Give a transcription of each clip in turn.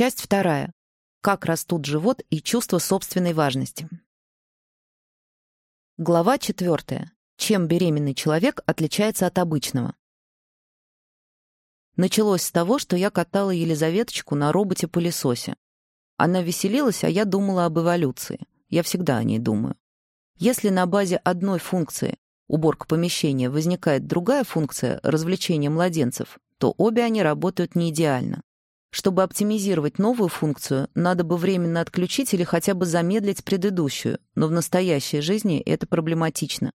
Часть вторая. Как растут живот и чувство собственной важности. Глава четвертая. Чем беременный человек отличается от обычного? Началось с того, что я катала Елизаветочку на роботе-пылесосе. Она веселилась, а я думала об эволюции. Я всегда о ней думаю. Если на базе одной функции уборка помещения возникает другая функция развлечения младенцев, то обе они работают не идеально. Чтобы оптимизировать новую функцию, надо бы временно отключить или хотя бы замедлить предыдущую, но в настоящей жизни это проблематично.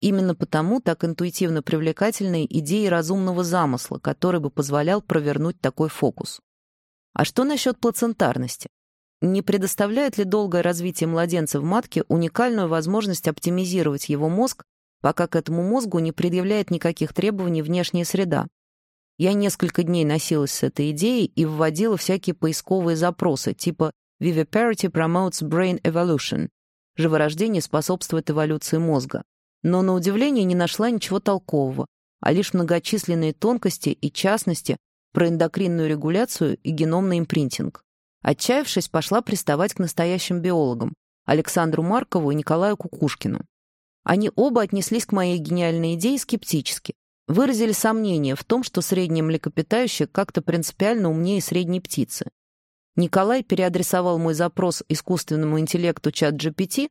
Именно потому так интуитивно привлекательны идеи разумного замысла, который бы позволял провернуть такой фокус. А что насчет плацентарности? Не предоставляет ли долгое развитие младенца в матке уникальную возможность оптимизировать его мозг, пока к этому мозгу не предъявляет никаких требований внешняя среда, я несколько дней носилась с этой идеей и вводила всякие поисковые запросы, типа «Viviparity promotes brain evolution» — «Живорождение способствует эволюции мозга». Но, на удивление, не нашла ничего толкового, а лишь многочисленные тонкости и частности про эндокринную регуляцию и геномный импринтинг. Отчаявшись, пошла приставать к настоящим биологам — Александру Маркову и Николаю Кукушкину. Они оба отнеслись к моей гениальной идее скептически, выразили сомнение в том, что среднее млекопитающее как-то принципиально умнее средней птицы. Николай переадресовал мой запрос искусственному интеллекту чат GPT,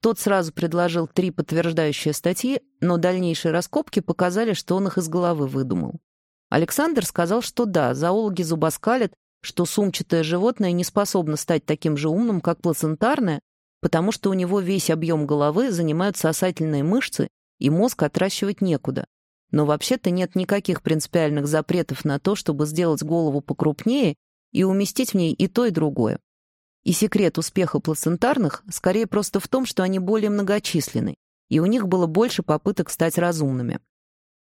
тот сразу предложил три подтверждающие статьи, но дальнейшие раскопки показали, что он их из головы выдумал. Александр сказал, что да, зоологи зубоскалят, что сумчатое животное не способно стать таким же умным, как плацентарное, потому что у него весь объем головы занимают сосательные мышцы, и мозг отращивать некуда. Но вообще-то нет никаких принципиальных запретов на то, чтобы сделать голову покрупнее и уместить в ней и то, и другое. И секрет успеха плацентарных скорее просто в том, что они более многочисленны, и у них было больше попыток стать разумными.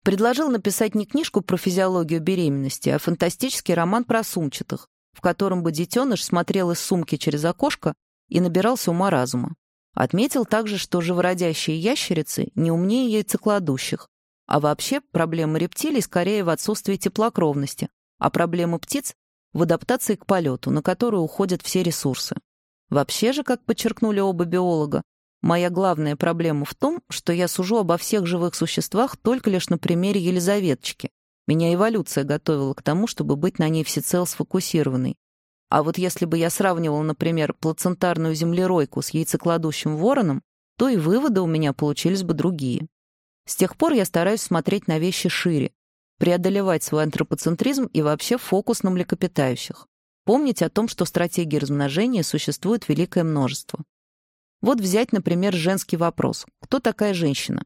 Предложил написать не книжку про физиологию беременности, а фантастический роман про сумчатых, в котором бы детеныш смотрел из сумки через окошко и набирался ума-разума. Отметил также, что живородящие ящерицы не умнее яйцекладущих, а вообще проблема рептилий скорее в отсутствии теплокровности, а проблема птиц — в адаптации к полету, на которую уходят все ресурсы. Вообще же, как подчеркнули оба биолога, моя главная проблема в том, что я сужу обо всех живых существах только лишь на примере Елизаветочки. Меня эволюция готовила к тому, чтобы быть на ней всецело сфокусированной. А вот если бы я сравнивал, например, плацентарную землеройку с яйцекладущим вороном, то и выводы у меня получились бы другие. С тех пор я стараюсь смотреть на вещи шире, преодолевать свой антропоцентризм и вообще фокус на млекопитающих. Помнить о том, что стратегий размножения существует великое множество. Вот взять, например, женский вопрос. Кто такая женщина?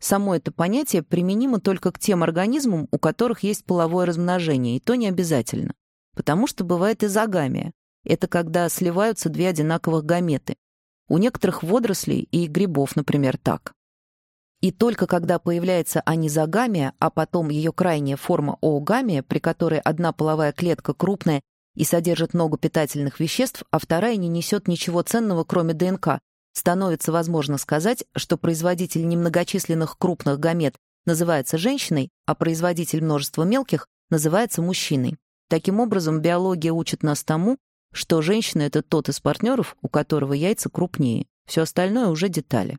Само это понятие применимо только к тем организмам, у которых есть половое размножение, и то не обязательно. Потому что бывает изогамия. Это когда сливаются две одинаковых гаметы. У некоторых водорослей и грибов, например, так. И только когда появляется анизогамия, а потом ее крайняя форма оогамия, при которой одна половая клетка крупная и содержит много питательных веществ, а вторая не несет ничего ценного, кроме ДНК, становится возможно сказать, что производитель немногочисленных крупных гамет называется женщиной, а производитель множества мелких называется мужчиной. Таким образом, биология учит нас тому, что женщина — это тот из партнеров, у которого яйца крупнее. Все остальное уже детали.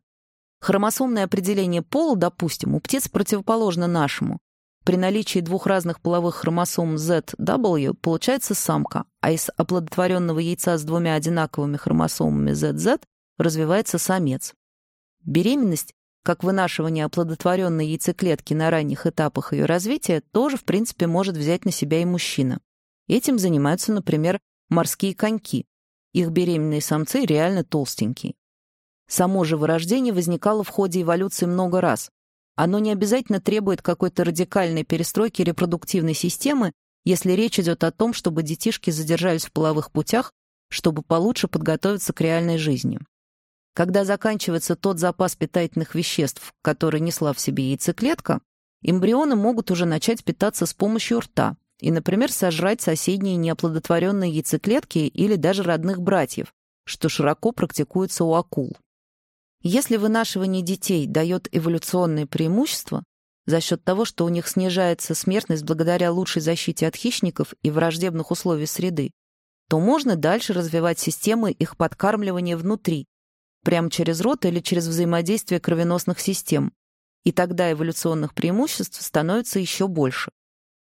Хромосомное определение пола, допустим, у птиц противоположно нашему. При наличии двух разных половых хромосом ZW получается самка, а из оплодотворенного яйца с двумя одинаковыми хромосомами ZZ развивается самец. Беременность, как вынашивание оплодотворенной яйцеклетки на ранних этапах ее развития, тоже, в принципе, может взять на себя и мужчина. Этим занимаются, например, морские коньки. Их беременные самцы реально толстенькие. Само же вырождение возникало в ходе эволюции много раз. Оно не обязательно требует какой-то радикальной перестройки репродуктивной системы, если речь идет о том, чтобы детишки задержались в половых путях, чтобы получше подготовиться к реальной жизни. Когда заканчивается тот запас питательных веществ, который несла в себе яйцеклетка, эмбрионы могут уже начать питаться с помощью рта и, например, сожрать соседние неоплодотворенные яйцеклетки или даже родных братьев, что широко практикуется у акул. Если вынашивание детей дает эволюционные преимущества за счет того, что у них снижается смертность благодаря лучшей защите от хищников и враждебных условий среды, то можно дальше развивать системы их подкармливания внутри, прямо через рот или через взаимодействие кровеносных систем. И тогда эволюционных преимуществ становится еще больше.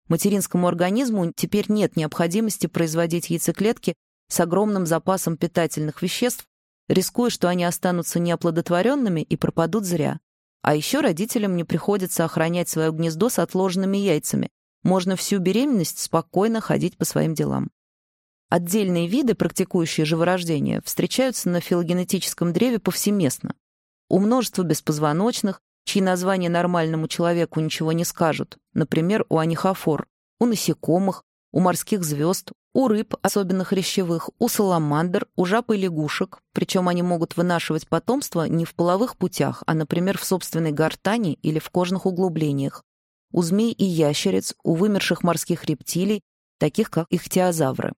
Материнскому организму теперь нет необходимости производить яйцеклетки с огромным запасом питательных веществ, рискуя, что они останутся неоплодотворенными и пропадут зря. А еще родителям не приходится охранять свое гнездо с отложенными яйцами. Можно всю беременность спокойно ходить по своим делам. Отдельные виды, практикующие живорождение, встречаются на филогенетическом древе повсеместно. У множества беспозвоночных, чьи названия нормальному человеку ничего не скажут, например, у анихофор, у насекомых, у морских звезд, у рыб, особенно хрящевых, у саламандр, у жаб и лягушек, причем они могут вынашивать потомство не в половых путях, а, например, в собственной гортани или в кожных углублениях, у змей и ящериц, у вымерших морских рептилий, таких как ихтиозавры.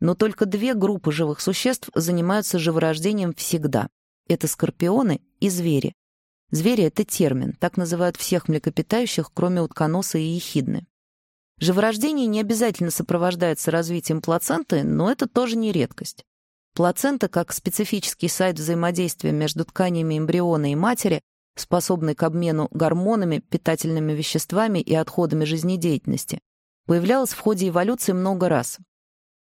Но только две группы живых существ занимаются живорождением всегда. Это скорпионы и звери. Звери — это термин, так называют всех млекопитающих, кроме утконоса и ехидны. Живорождение не обязательно сопровождается развитием плаценты, но это тоже не редкость. Плацента, как специфический сайт взаимодействия между тканями эмбриона и матери, способный к обмену гормонами, питательными веществами и отходами жизнедеятельности, появлялась в ходе эволюции много раз,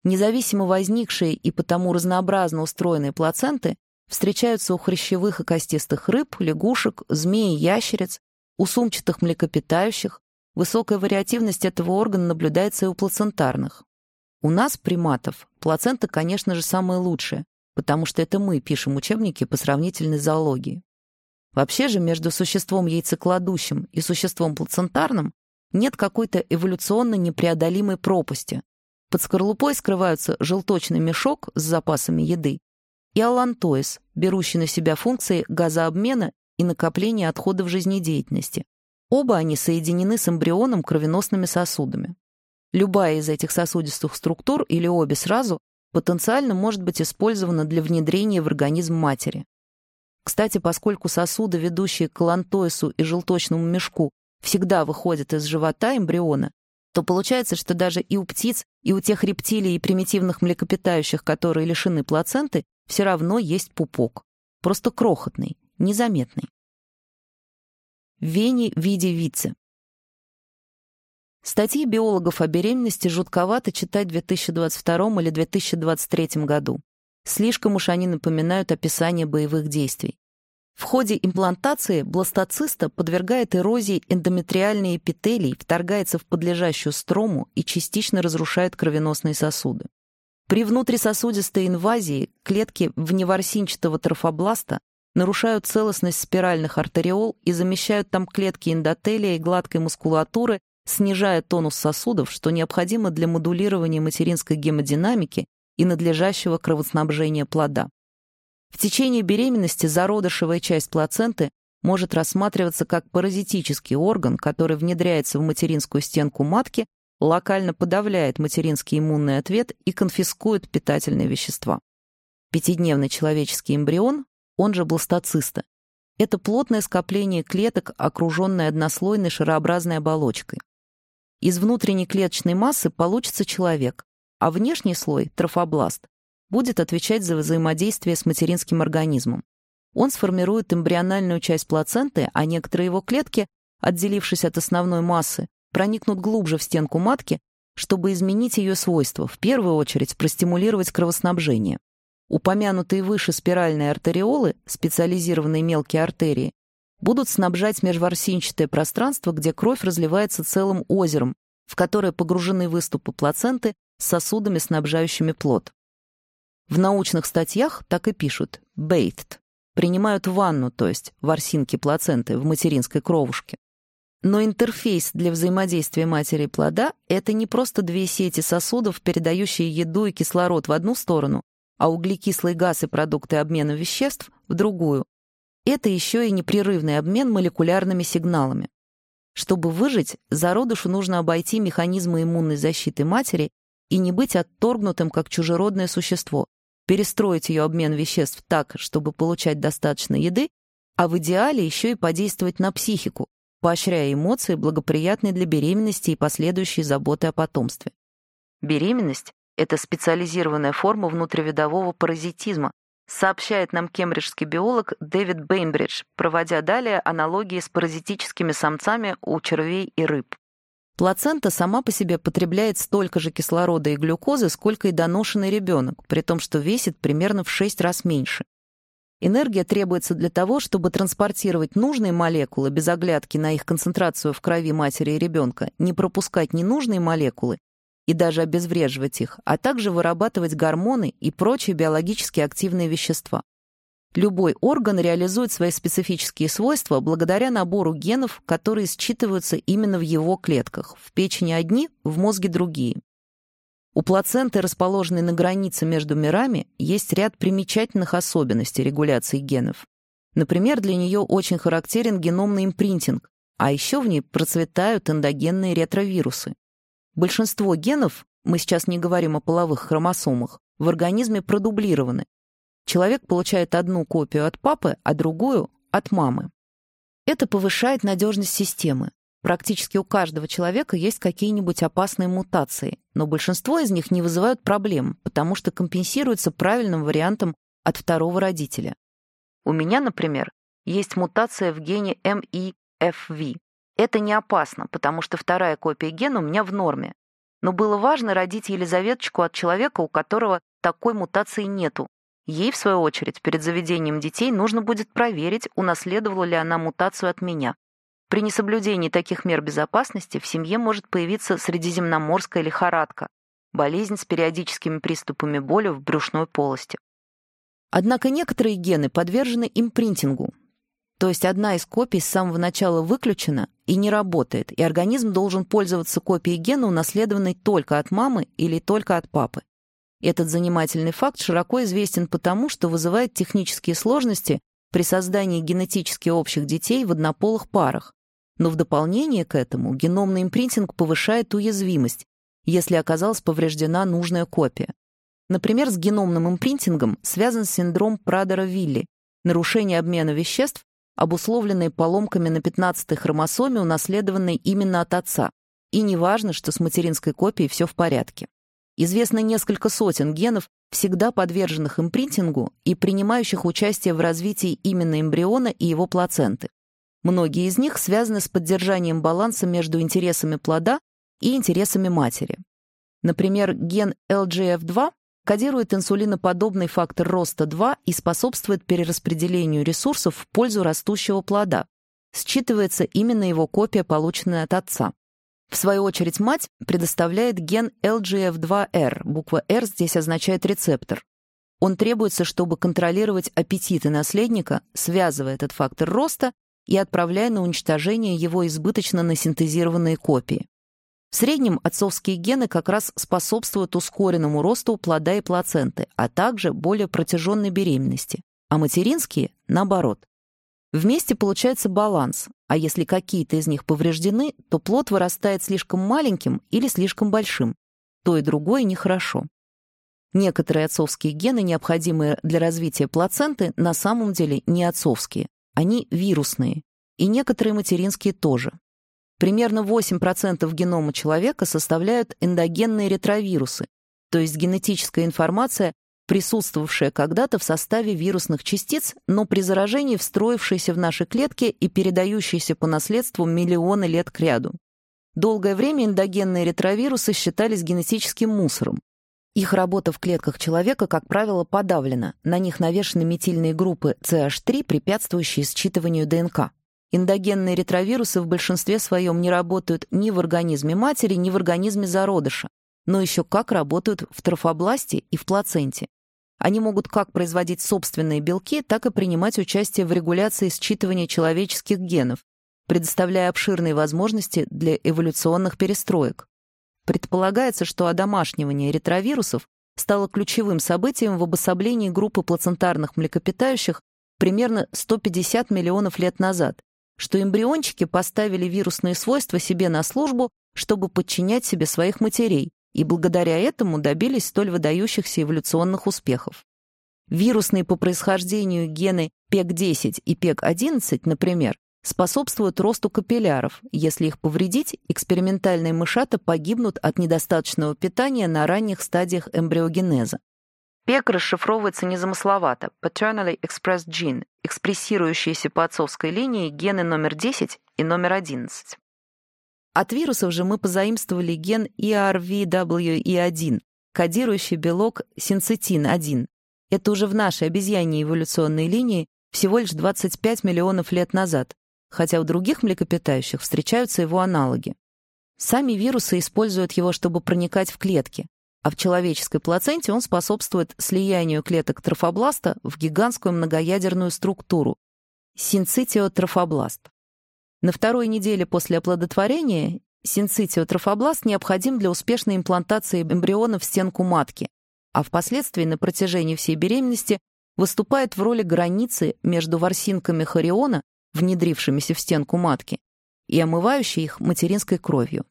Независимо возникшие и потому разнообразно устроенные плаценты встречаются у хрящевых и костистых рыб, лягушек, змей и ящериц, у сумчатых млекопитающих. Высокая вариативность этого органа наблюдается и у плацентарных. У нас, приматов, плацента, конечно же, самая лучшая, потому что это мы пишем учебники по сравнительной зоологии. Вообще же между существом яйцекладущим и существом плацентарным нет какой-то эволюционно непреодолимой пропасти, под скорлупой скрываются желточный мешок с запасами еды и алантоис, берущий на себя функции газообмена и накопления отходов жизнедеятельности. Оба они соединены с эмбрионом кровеносными сосудами. Любая из этих сосудистых структур или обе сразу потенциально может быть использована для внедрения в организм матери. Кстати, поскольку сосуды, ведущие к алантоису и желточному мешку, всегда выходят из живота эмбриона, то получается, что даже и у птиц, и у тех рептилий и примитивных млекопитающих, которые лишены плаценты, все равно есть пупок. Просто крохотный, незаметный. Вени в виде вицы. Статьи биологов о беременности жутковато читать в 2022 или 2023 году. Слишком уж они напоминают описание боевых действий. В ходе имплантации бластоциста подвергает эрозии эндометриальные эпителий, вторгается в подлежащую строму и частично разрушает кровеносные сосуды. При внутрисосудистой инвазии клетки вневорсинчатого трофобласта нарушают целостность спиральных артериол и замещают там клетки эндотелия и гладкой мускулатуры, снижая тонус сосудов, что необходимо для модулирования материнской гемодинамики и надлежащего кровоснабжения плода. В течение беременности зародышевая часть плаценты может рассматриваться как паразитический орган, который внедряется в материнскую стенку матки, локально подавляет материнский иммунный ответ и конфискует питательные вещества. Пятидневный человеческий эмбрион, он же бластоциста, это плотное скопление клеток, окруженное однослойной шарообразной оболочкой. Из внутренней клеточной массы получится человек, а внешний слой, трофобласт, будет отвечать за взаимодействие с материнским организмом. Он сформирует эмбриональную часть плаценты, а некоторые его клетки, отделившись от основной массы, проникнут глубже в стенку матки, чтобы изменить ее свойства, в первую очередь простимулировать кровоснабжение. Упомянутые выше спиральные артериолы, специализированные мелкие артерии, будут снабжать межворсинчатое пространство, где кровь разливается целым озером, в которое погружены выступы плаценты с сосудами, снабжающими плод. В научных статьях так и пишут «bathed» — принимают ванну, то есть ворсинки плаценты в материнской кровушке. Но интерфейс для взаимодействия матери и плода — это не просто две сети сосудов, передающие еду и кислород в одну сторону, а углекислый газ и продукты обмена веществ — в другую. Это еще и непрерывный обмен молекулярными сигналами. Чтобы выжить, зародышу нужно обойти механизмы иммунной защиты матери и не быть отторгнутым как чужеродное существо, перестроить ее обмен веществ так, чтобы получать достаточно еды, а в идеале еще и подействовать на психику, поощряя эмоции, благоприятные для беременности и последующей заботы о потомстве. Беременность — Это специализированная форма внутривидового паразитизма, сообщает нам кембриджский биолог Дэвид Бейнбридж, проводя далее аналогии с паразитическими самцами у червей и рыб. Плацента сама по себе потребляет столько же кислорода и глюкозы, сколько и доношенный ребенок, при том, что весит примерно в 6 раз меньше. Энергия требуется для того, чтобы транспортировать нужные молекулы без оглядки на их концентрацию в крови матери и ребенка, не пропускать ненужные молекулы и даже обезвреживать их, а также вырабатывать гормоны и прочие биологически активные вещества. Любой орган реализует свои специфические свойства благодаря набору генов, которые считываются именно в его клетках. В печени одни, в мозге другие. У плаценты, расположенной на границе между мирами, есть ряд примечательных особенностей регуляции генов. Например, для нее очень характерен геномный импринтинг, а еще в ней процветают эндогенные ретровирусы. Большинство генов, мы сейчас не говорим о половых хромосомах, в организме продублированы. Человек получает одну копию от папы, а другую — от мамы. Это повышает надежность системы. Практически у каждого человека есть какие-нибудь опасные мутации, но большинство из них не вызывают проблем, потому что компенсируются правильным вариантом от второго родителя. У меня, например, есть мутация в гене MeFV. Это не опасно, потому что вторая копия гена у меня в норме. Но было важно родить Елизаветочку от человека, у которого такой мутации нету. Ей, в свою очередь, перед заведением детей нужно будет проверить, унаследовала ли она мутацию от меня. При несоблюдении таких мер безопасности в семье может появиться средиземноморская лихорадка, болезнь с периодическими приступами боли в брюшной полости. Однако некоторые гены подвержены импринтингу, то есть одна из копий с самого начала выключена и не работает, и организм должен пользоваться копией гена, унаследованной только от мамы или только от папы. Этот занимательный факт широко известен потому, что вызывает технические сложности при создании генетически общих детей в однополых парах. Но в дополнение к этому геномный импринтинг повышает уязвимость, если оказалась повреждена нужная копия. Например, с геномным импринтингом связан синдром Прадера-Вилли, нарушение обмена веществ, обусловленные поломками на 15-й хромосоме, унаследованной именно от отца. И не важно, что с материнской копией все в порядке. Известно несколько сотен генов, всегда подверженных импринтингу и принимающих участие в развитии именно эмбриона и его плаценты. Многие из них связаны с поддержанием баланса между интересами плода и интересами матери. Например, ген LGF2 кодирует инсулиноподобный фактор роста 2 и способствует перераспределению ресурсов в пользу растущего плода. Считывается именно его копия, полученная от отца. В свою очередь, мать предоставляет ген LGF2R. Буква R здесь означает рецептор. Он требуется, чтобы контролировать аппетиты наследника, связывая этот фактор роста и отправляя на уничтожение его избыточно насинтезированные копии. В среднем отцовские гены как раз способствуют ускоренному росту плода и плаценты, а также более протяженной беременности, а материнские — наоборот. Вместе получается баланс, а если какие-то из них повреждены, то плод вырастает слишком маленьким или слишком большим. То и другое нехорошо. Некоторые отцовские гены, необходимые для развития плаценты, на самом деле не отцовские. Они вирусные. И некоторые материнские тоже. Примерно 8% генома человека составляют эндогенные ретровирусы, то есть генетическая информация, присутствовавшая когда-то в составе вирусных частиц, но при заражении встроившаяся в наши клетки и передающаяся по наследству миллионы лет кряду. Долгое время эндогенные ретровирусы считались генетическим мусором. Их работа в клетках человека, как правило, подавлена. На них навешаны метильные группы CH3, препятствующие считыванию ДНК. Эндогенные ретровирусы в большинстве своем не работают ни в организме матери, ни в организме зародыша, но еще как работают в трофобласте и в плаценте. Они могут как производить собственные белки, так и принимать участие в регуляции считывания человеческих генов, предоставляя обширные возможности для эволюционных перестроек. Предполагается, что одомашнивание ретровирусов стало ключевым событием в обособлении группы плацентарных млекопитающих примерно 150 миллионов лет назад, что эмбриончики поставили вирусные свойства себе на службу, чтобы подчинять себе своих матерей, и благодаря этому добились столь выдающихся эволюционных успехов. Вирусные по происхождению гены PEG-10 и PEG-11, например, способствуют росту капилляров. Если их повредить, экспериментальные мышата погибнут от недостаточного питания на ранних стадиях эмбриогенеза. ПЕК расшифровывается незамысловато – Paternally Expressed Gene, экспрессирующиеся по отцовской линии гены номер 10 и номер 11. От вирусов же мы позаимствовали ген ERVWE1, кодирующий белок синцитин-1. Это уже в нашей обезьяньей эволюционной линии всего лишь 25 миллионов лет назад, хотя у других млекопитающих встречаются его аналоги. Сами вирусы используют его, чтобы проникать в клетки, а в человеческой плаценте он способствует слиянию клеток трофобласта в гигантскую многоядерную структуру – синцитиотрофобласт. На второй неделе после оплодотворения синцитиотрофобласт необходим для успешной имплантации эмбриона в стенку матки, а впоследствии на протяжении всей беременности выступает в роли границы между ворсинками хориона, внедрившимися в стенку матки, и омывающей их материнской кровью.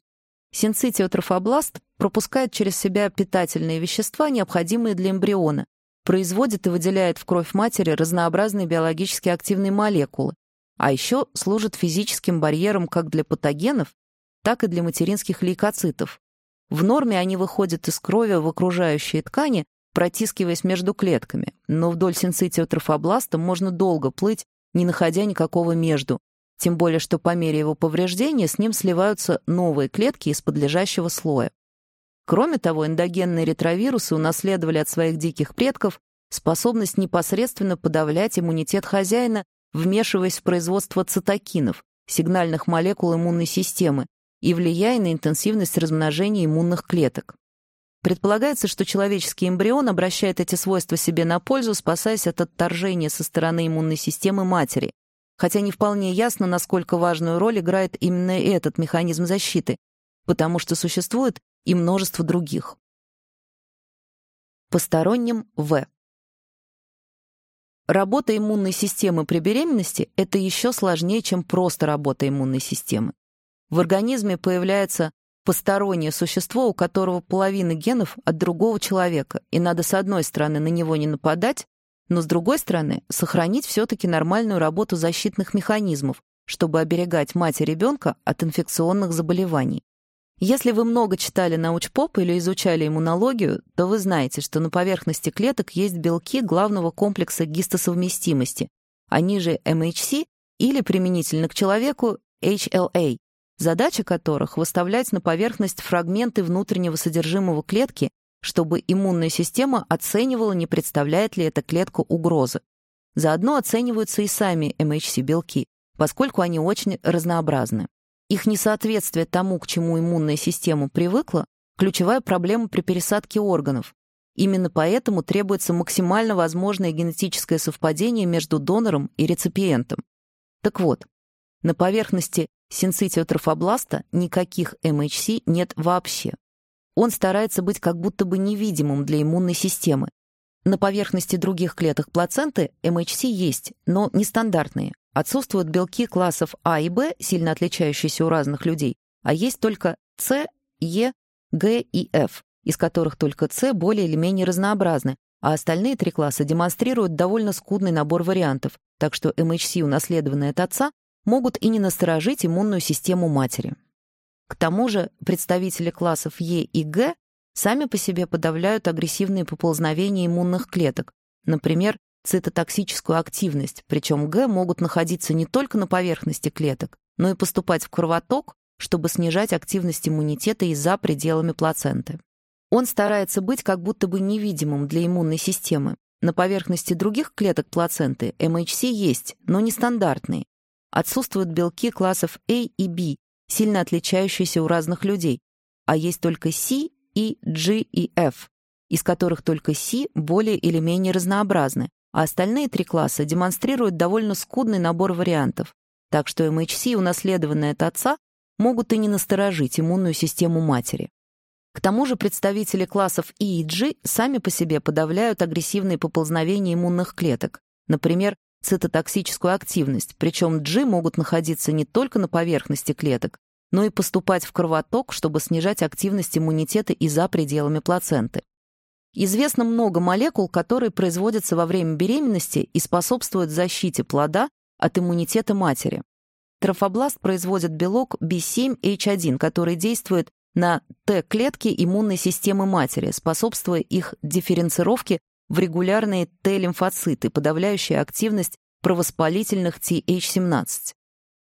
Синцитиотрофобласт пропускает через себя питательные вещества, необходимые для эмбриона, производит и выделяет в кровь матери разнообразные биологически активные молекулы, а еще служит физическим барьером как для патогенов, так и для материнских лейкоцитов. В норме они выходят из крови в окружающие ткани, протискиваясь между клетками, но вдоль синцитиотрофобласта можно долго плыть, не находя никакого между, тем более что по мере его повреждения с ним сливаются новые клетки из подлежащего слоя. Кроме того, эндогенные ретровирусы унаследовали от своих диких предков способность непосредственно подавлять иммунитет хозяина вмешиваясь в производство цитокинов, сигнальных молекул иммунной системы, и влияя на интенсивность размножения иммунных клеток. Предполагается, что человеческий эмбрион обращает эти свойства себе на пользу, спасаясь от отторжения со стороны иммунной системы матери, хотя не вполне ясно, насколько важную роль играет именно этот механизм защиты, потому что существует и множество других. Посторонним В. Работа иммунной системы при беременности – это еще сложнее, чем просто работа иммунной системы. В организме появляется постороннее существо, у которого половина генов от другого человека, и надо с одной стороны на него не нападать, но с другой стороны сохранить все-таки нормальную работу защитных механизмов, чтобы оберегать мать и ребенка от инфекционных заболеваний. Если вы много читали научпоп или изучали иммунологию, то вы знаете, что на поверхности клеток есть белки главного комплекса гистосовместимости, они же MHC или применительно к человеку HLA, задача которых — выставлять на поверхность фрагменты внутреннего содержимого клетки, чтобы иммунная система оценивала, не представляет ли эта клетка угрозы. Заодно оцениваются и сами MHC-белки, поскольку они очень разнообразны. Их несоответствие тому, к чему иммунная система привыкла, ключевая проблема при пересадке органов. Именно поэтому требуется максимально возможное генетическое совпадение между донором и реципиентом. Так вот, на поверхности синцитиотрофобласта никаких МХС нет вообще. Он старается быть как будто бы невидимым для иммунной системы. На поверхности других клеток плаценты МХС есть, но нестандартные. Отсутствуют белки классов А и Б, сильно отличающиеся у разных людей, а есть только С, Е, Г и Ф, из которых только С более или менее разнообразны, а остальные три класса демонстрируют довольно скудный набор вариантов, так что МХС, унаследованные от отца, могут и не насторожить иммунную систему матери. К тому же представители классов Е и Г сами по себе подавляют агрессивные поползновения иммунных клеток, например, цитотоксическую активность, причем Г могут находиться не только на поверхности клеток, но и поступать в кровоток, чтобы снижать активность иммунитета и за пределами плаценты. Он старается быть как будто бы невидимым для иммунной системы. На поверхности других клеток плаценты МХС есть, но нестандартные. Отсутствуют белки классов А и Б, сильно отличающиеся у разных людей, а есть только С и G и F, из которых только С более или менее разнообразны, а остальные три класса демонстрируют довольно скудный набор вариантов, так что МХС, унаследованные от отца, могут и не насторожить иммунную систему матери. К тому же представители классов И и G сами по себе подавляют агрессивные поползновения иммунных клеток, например, цитотоксическую активность, причем G могут находиться не только на поверхности клеток, но и поступать в кровоток, чтобы снижать активность иммунитета и за пределами плаценты. Известно много молекул, которые производятся во время беременности и способствуют защите плода от иммунитета матери. трофобласт производит белок B7H1, который действует на Т-клетки иммунной системы матери, способствуя их дифференцировке в регулярные Т-лимфоциты, подавляющие активность провоспалительных TH17.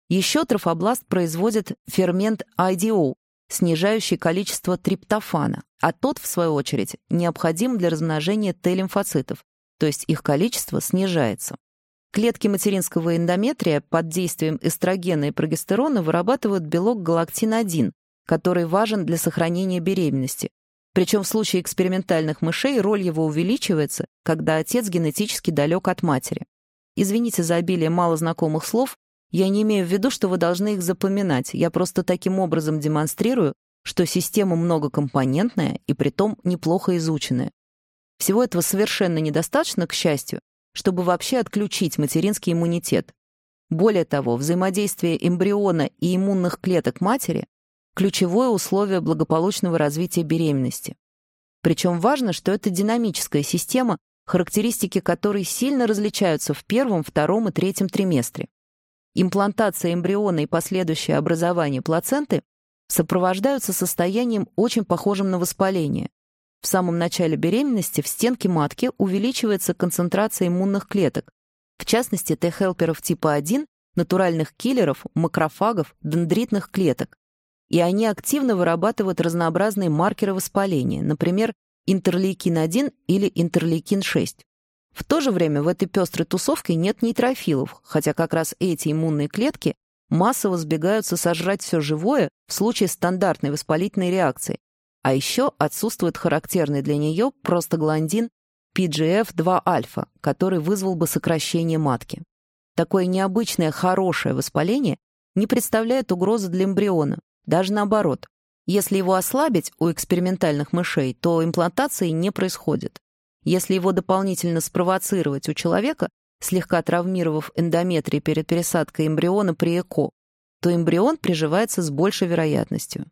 Еще трофобласт производит фермент IDO, снижающий количество триптофана, а тот, в свою очередь, необходим для размножения Т-лимфоцитов, то есть их количество снижается. Клетки материнского эндометрия под действием эстрогена и прогестерона вырабатывают белок галактин-1, который важен для сохранения беременности. Причем в случае экспериментальных мышей роль его увеличивается, когда отец генетически далек от матери. Извините за обилие малознакомых слов, я не имею в виду, что вы должны их запоминать, я просто таким образом демонстрирую, что система многокомпонентная и притом неплохо изученная. Всего этого совершенно недостаточно, к счастью, чтобы вообще отключить материнский иммунитет. Более того, взаимодействие эмбриона и иммунных клеток матери – ключевое условие благополучного развития беременности. Причем важно, что это динамическая система, характеристики которой сильно различаются в первом, втором и третьем триместре. Имплантация эмбриона и последующее образование плаценты сопровождаются состоянием, очень похожим на воспаление, в самом начале беременности в стенке матки увеличивается концентрация иммунных клеток, в частности Т-хелперов типа 1, натуральных киллеров, макрофагов, дендритных клеток. И они активно вырабатывают разнообразные маркеры воспаления, например, интерлейкин-1 или интерлейкин-6. В то же время в этой пестрой тусовке нет нейтрофилов, хотя как раз эти иммунные клетки массово сбегаются сожрать все живое в случае стандартной воспалительной реакции, а еще отсутствует характерный для нее простагландин PGF-2-альфа, который вызвал бы сокращение матки. Такое необычное хорошее воспаление не представляет угрозы для эмбриона, даже наоборот. Если его ослабить у экспериментальных мышей, то имплантации не происходит. Если его дополнительно спровоцировать у человека, слегка травмировав эндометрий перед пересадкой эмбриона при ЭКО, то эмбрион приживается с большей вероятностью.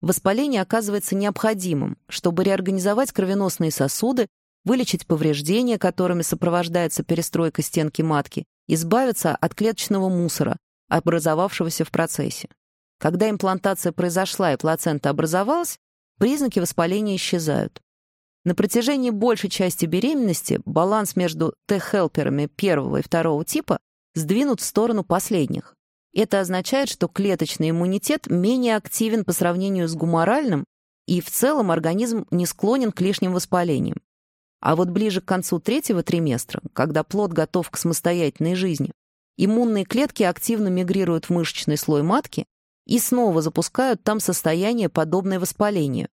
Воспаление оказывается необходимым, чтобы реорганизовать кровеносные сосуды, вылечить повреждения, которыми сопровождается перестройка стенки матки, избавиться от клеточного мусора, образовавшегося в процессе. Когда имплантация произошла и плацента образовалась, признаки воспаления исчезают. На протяжении большей части беременности баланс между Т-хелперами первого и второго типа сдвинут в сторону последних. Это означает, что клеточный иммунитет менее активен по сравнению с гуморальным, и в целом организм не склонен к лишним воспалениям. А вот ближе к концу третьего триместра, когда плод готов к самостоятельной жизни, иммунные клетки активно мигрируют в мышечный слой матки и снова запускают там состояние, подобное воспалению.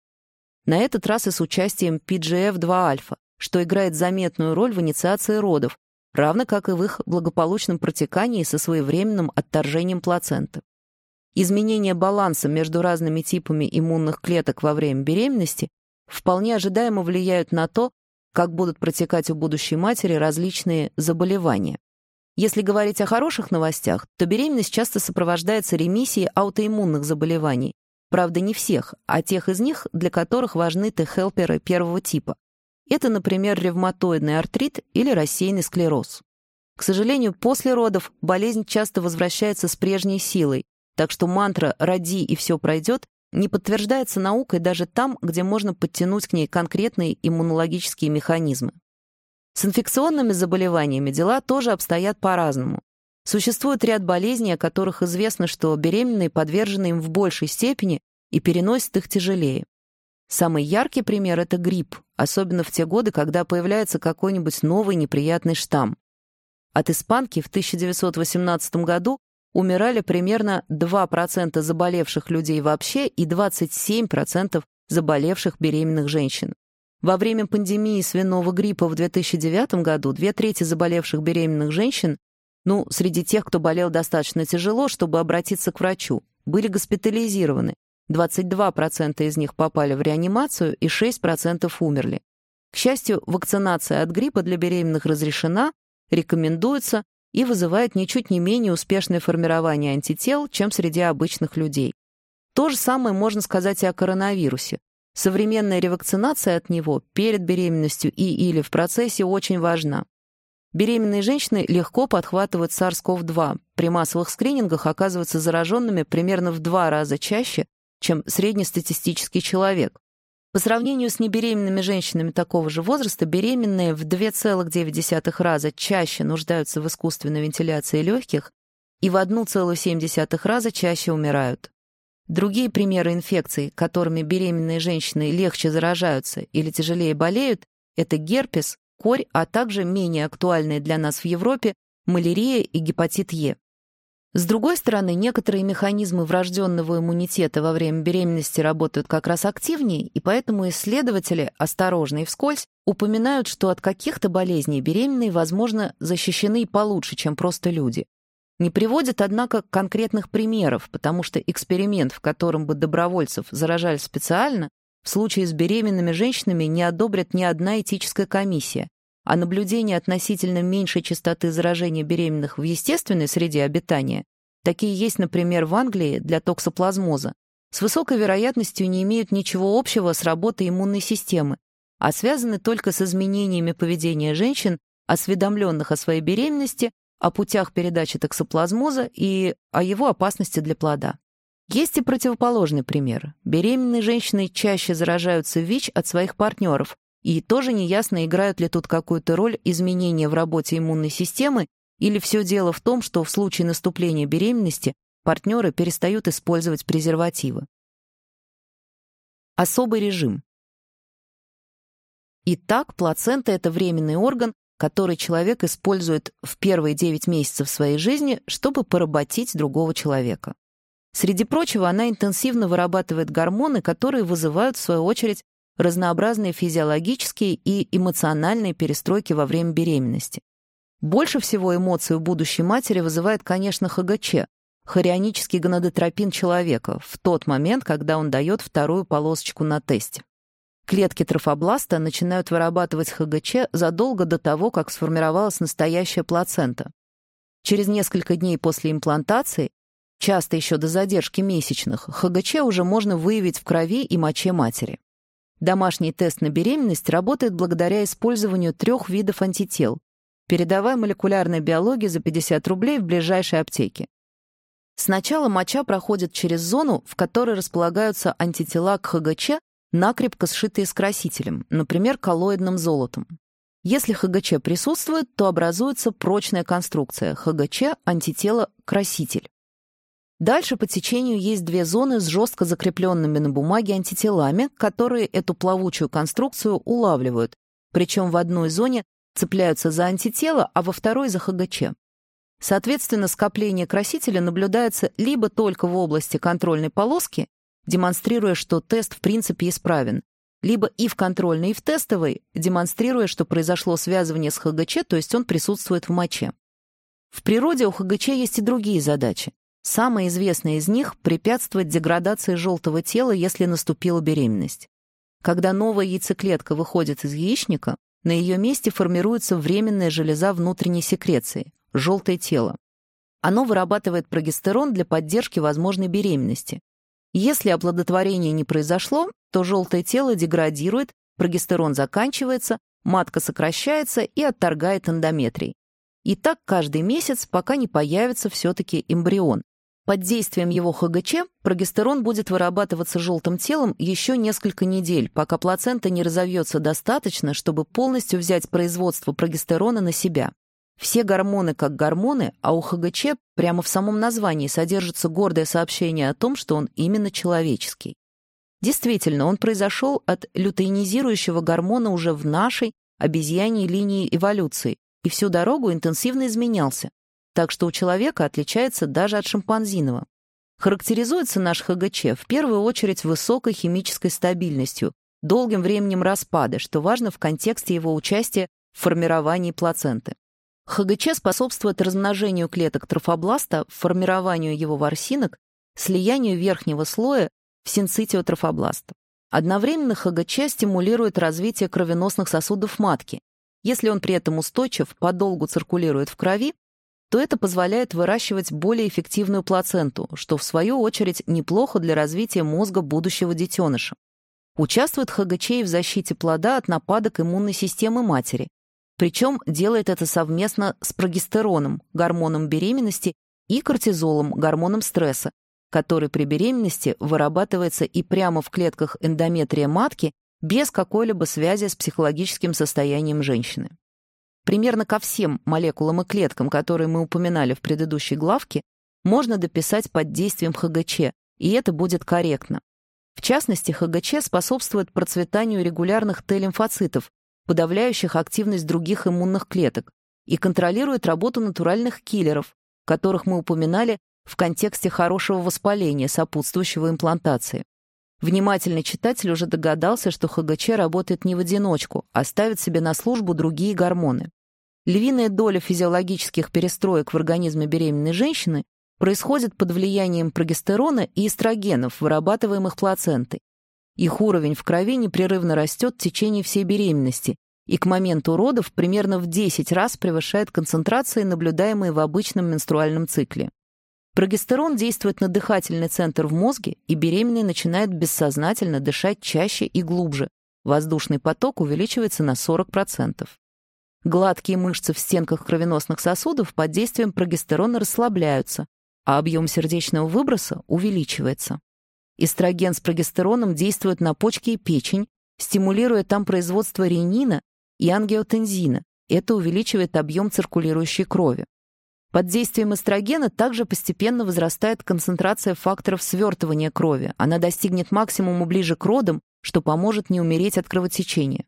На этот раз и с участием PGF-2-альфа, что играет заметную роль в инициации родов, равно как и в их благополучном протекании со своевременным отторжением плаценты. Изменение баланса между разными типами иммунных клеток во время беременности вполне ожидаемо влияют на то, как будут протекать у будущей матери различные заболевания. Если говорить о хороших новостях, то беременность часто сопровождается ремиссией аутоиммунных заболеваний. Правда, не всех, а тех из них, для которых важны Т-хелперы первого типа. Это, например, ревматоидный артрит или рассеянный склероз. К сожалению, после родов болезнь часто возвращается с прежней силой, так что мантра «роди и все пройдет» не подтверждается наукой даже там, где можно подтянуть к ней конкретные иммунологические механизмы. С инфекционными заболеваниями дела тоже обстоят по-разному. Существует ряд болезней, о которых известно, что беременные подвержены им в большей степени и переносят их тяжелее. Самый яркий пример — это грипп, особенно в те годы, когда появляется какой-нибудь новый неприятный штамм. От испанки в 1918 году умирали примерно 2% заболевших людей вообще и 27% заболевших беременных женщин. Во время пандемии свиного гриппа в 2009 году две трети заболевших беременных женщин, ну, среди тех, кто болел достаточно тяжело, чтобы обратиться к врачу, были госпитализированы, 22% из них попали в реанимацию и 6% умерли. К счастью, вакцинация от гриппа для беременных разрешена, рекомендуется и вызывает ничуть не менее успешное формирование антител, чем среди обычных людей. То же самое можно сказать и о коронавирусе. Современная ревакцинация от него перед беременностью и или в процессе очень важна. Беременные женщины легко подхватывают SARS-CoV-2. При массовых скринингах оказываются зараженными примерно в два раза чаще, чем среднестатистический человек. По сравнению с небеременными женщинами такого же возраста, беременные в 2,9 раза чаще нуждаются в искусственной вентиляции легких и в 1,7 раза чаще умирают. Другие примеры инфекций, которыми беременные женщины легче заражаются или тяжелее болеют, это герпес, корь, а также менее актуальные для нас в Европе малярия и гепатит Е. С другой стороны, некоторые механизмы врожденного иммунитета во время беременности работают как раз активнее, и поэтому исследователи, осторожно и вскользь, упоминают, что от каких-то болезней беременные, возможно, защищены получше, чем просто люди. Не приводят, однако, конкретных примеров, потому что эксперимент, в котором бы добровольцев заражали специально, в случае с беременными женщинами не одобрят ни одна этическая комиссия, а наблюдение относительно меньшей частоты заражения беременных в естественной среде обитания, такие есть, например, в Англии для токсоплазмоза, с высокой вероятностью не имеют ничего общего с работой иммунной системы, а связаны только с изменениями поведения женщин, осведомленных о своей беременности, о путях передачи токсоплазмоза и о его опасности для плода. Есть и противоположный пример. Беременные женщины чаще заражаются ВИЧ от своих партнеров, и тоже неясно, играют ли тут какую-то роль изменения в работе иммунной системы, или все дело в том, что в случае наступления беременности партнеры перестают использовать презервативы. Особый режим. Итак, плацента – это временный орган, который человек использует в первые 9 месяцев своей жизни, чтобы поработить другого человека. Среди прочего, она интенсивно вырабатывает гормоны, которые вызывают, в свою очередь, разнообразные физиологические и эмоциональные перестройки во время беременности. Больше всего эмоций у будущей матери вызывает, конечно, ХГЧ, хорионический гонадотропин человека, в тот момент, когда он дает вторую полосочку на тесте. Клетки трофобласта начинают вырабатывать ХГЧ задолго до того, как сформировалась настоящая плацента. Через несколько дней после имплантации, часто еще до задержки месячных, ХГЧ уже можно выявить в крови и моче матери. Домашний тест на беременность работает благодаря использованию трех видов антител. Передавай молекулярной биологии за 50 рублей в ближайшей аптеке. Сначала моча проходит через зону, в которой располагаются антитела к ХГЧ, накрепко сшитые с красителем, например, коллоидным золотом. Если ХГЧ присутствует, то образуется прочная конструкция ХГЧ антитело-краситель. Дальше по течению есть две зоны с жестко закрепленными на бумаге антителами, которые эту плавучую конструкцию улавливают, причем в одной зоне цепляются за антитело, а во второй — за ХГЧ. Соответственно, скопление красителя наблюдается либо только в области контрольной полоски, демонстрируя, что тест в принципе исправен, либо и в контрольной, и в тестовой, демонстрируя, что произошло связывание с ХГЧ, то есть он присутствует в моче. В природе у ХГЧ есть и другие задачи. Самое известное из них — препятствовать деградации желтого тела, если наступила беременность. Когда новая яйцеклетка выходит из яичника, на ее месте формируется временная железа внутренней секреции — желтое тело. Оно вырабатывает прогестерон для поддержки возможной беременности. Если оплодотворение не произошло, то желтое тело деградирует, прогестерон заканчивается, матка сокращается и отторгает эндометрий. И так каждый месяц, пока не появится все-таки эмбрион. Под действием его ХГЧ прогестерон будет вырабатываться желтым телом еще несколько недель, пока плацента не разовьется достаточно, чтобы полностью взять производство прогестерона на себя. Все гормоны как гормоны, а у ХГЧ прямо в самом названии содержится гордое сообщение о том, что он именно человеческий. Действительно, он произошел от лютеинизирующего гормона уже в нашей обезьяньей линии эволюции и всю дорогу интенсивно изменялся так что у человека отличается даже от шимпанзиного. Характеризуется наш ХГЧ в первую очередь высокой химической стабильностью, долгим временем распада, что важно в контексте его участия в формировании плаценты. ХГЧ способствует размножению клеток трофобласта, формированию его ворсинок, слиянию верхнего слоя в синцитиотрофобласта. Одновременно ХГЧ стимулирует развитие кровеносных сосудов матки. Если он при этом устойчив, подолгу циркулирует в крови, то это позволяет выращивать более эффективную плаценту, что, в свою очередь, неплохо для развития мозга будущего детеныша. Участвует ХГЧ и в защите плода от нападок иммунной системы матери. Причем делает это совместно с прогестероном, гормоном беременности, и кортизолом, гормоном стресса, который при беременности вырабатывается и прямо в клетках эндометрия матки без какой-либо связи с психологическим состоянием женщины. Примерно ко всем молекулам и клеткам, которые мы упоминали в предыдущей главке, можно дописать под действием ХГЧ, и это будет корректно. В частности, ХГЧ способствует процветанию регулярных Т-лимфоцитов, подавляющих активность других иммунных клеток, и контролирует работу натуральных киллеров, которых мы упоминали в контексте хорошего воспаления, сопутствующего имплантации. Внимательный читатель уже догадался, что ХГЧ работает не в одиночку, а ставит себе на службу другие гормоны. Львиная доля физиологических перестроек в организме беременной женщины происходит под влиянием прогестерона и эстрогенов, вырабатываемых плацентой. Их уровень в крови непрерывно растет в течение всей беременности и к моменту родов примерно в 10 раз превышает концентрации, наблюдаемые в обычном менструальном цикле. Прогестерон действует на дыхательный центр в мозге, и беременный начинает бессознательно дышать чаще и глубже. Воздушный поток увеличивается на 40%. Гладкие мышцы в стенках кровеносных сосудов под действием прогестерона расслабляются, а объем сердечного выброса увеличивается. Эстроген с прогестероном действует на почки и печень, стимулируя там производство ренина и ангиотензина. Это увеличивает объем циркулирующей крови. Под действием эстрогена также постепенно возрастает концентрация факторов свертывания крови. Она достигнет максимума ближе к родам, что поможет не умереть от кровотечения.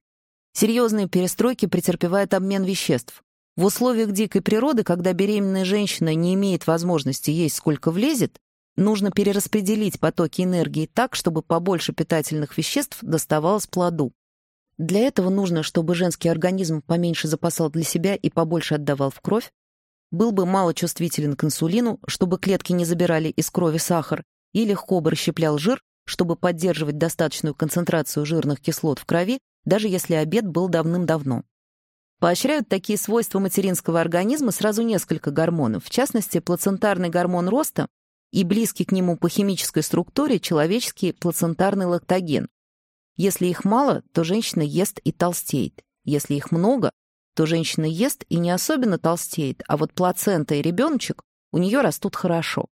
Серьезные перестройки претерпевает обмен веществ. В условиях дикой природы, когда беременная женщина не имеет возможности есть сколько влезет, нужно перераспределить потоки энергии так, чтобы побольше питательных веществ доставалось плоду. Для этого нужно, чтобы женский организм поменьше запасал для себя и побольше отдавал в кровь, был бы мало чувствителен к инсулину, чтобы клетки не забирали из крови сахар, и легко бы расщеплял жир, чтобы поддерживать достаточную концентрацию жирных кислот в крови, даже если обед был давным-давно. Поощряют такие свойства материнского организма сразу несколько гормонов, в частности, плацентарный гормон роста и близкий к нему по химической структуре человеческий плацентарный лактоген. Если их мало, то женщина ест и толстеет. Если их много, то женщина ест и не особенно толстеет, а вот плацента и ребеночек у нее растут хорошо.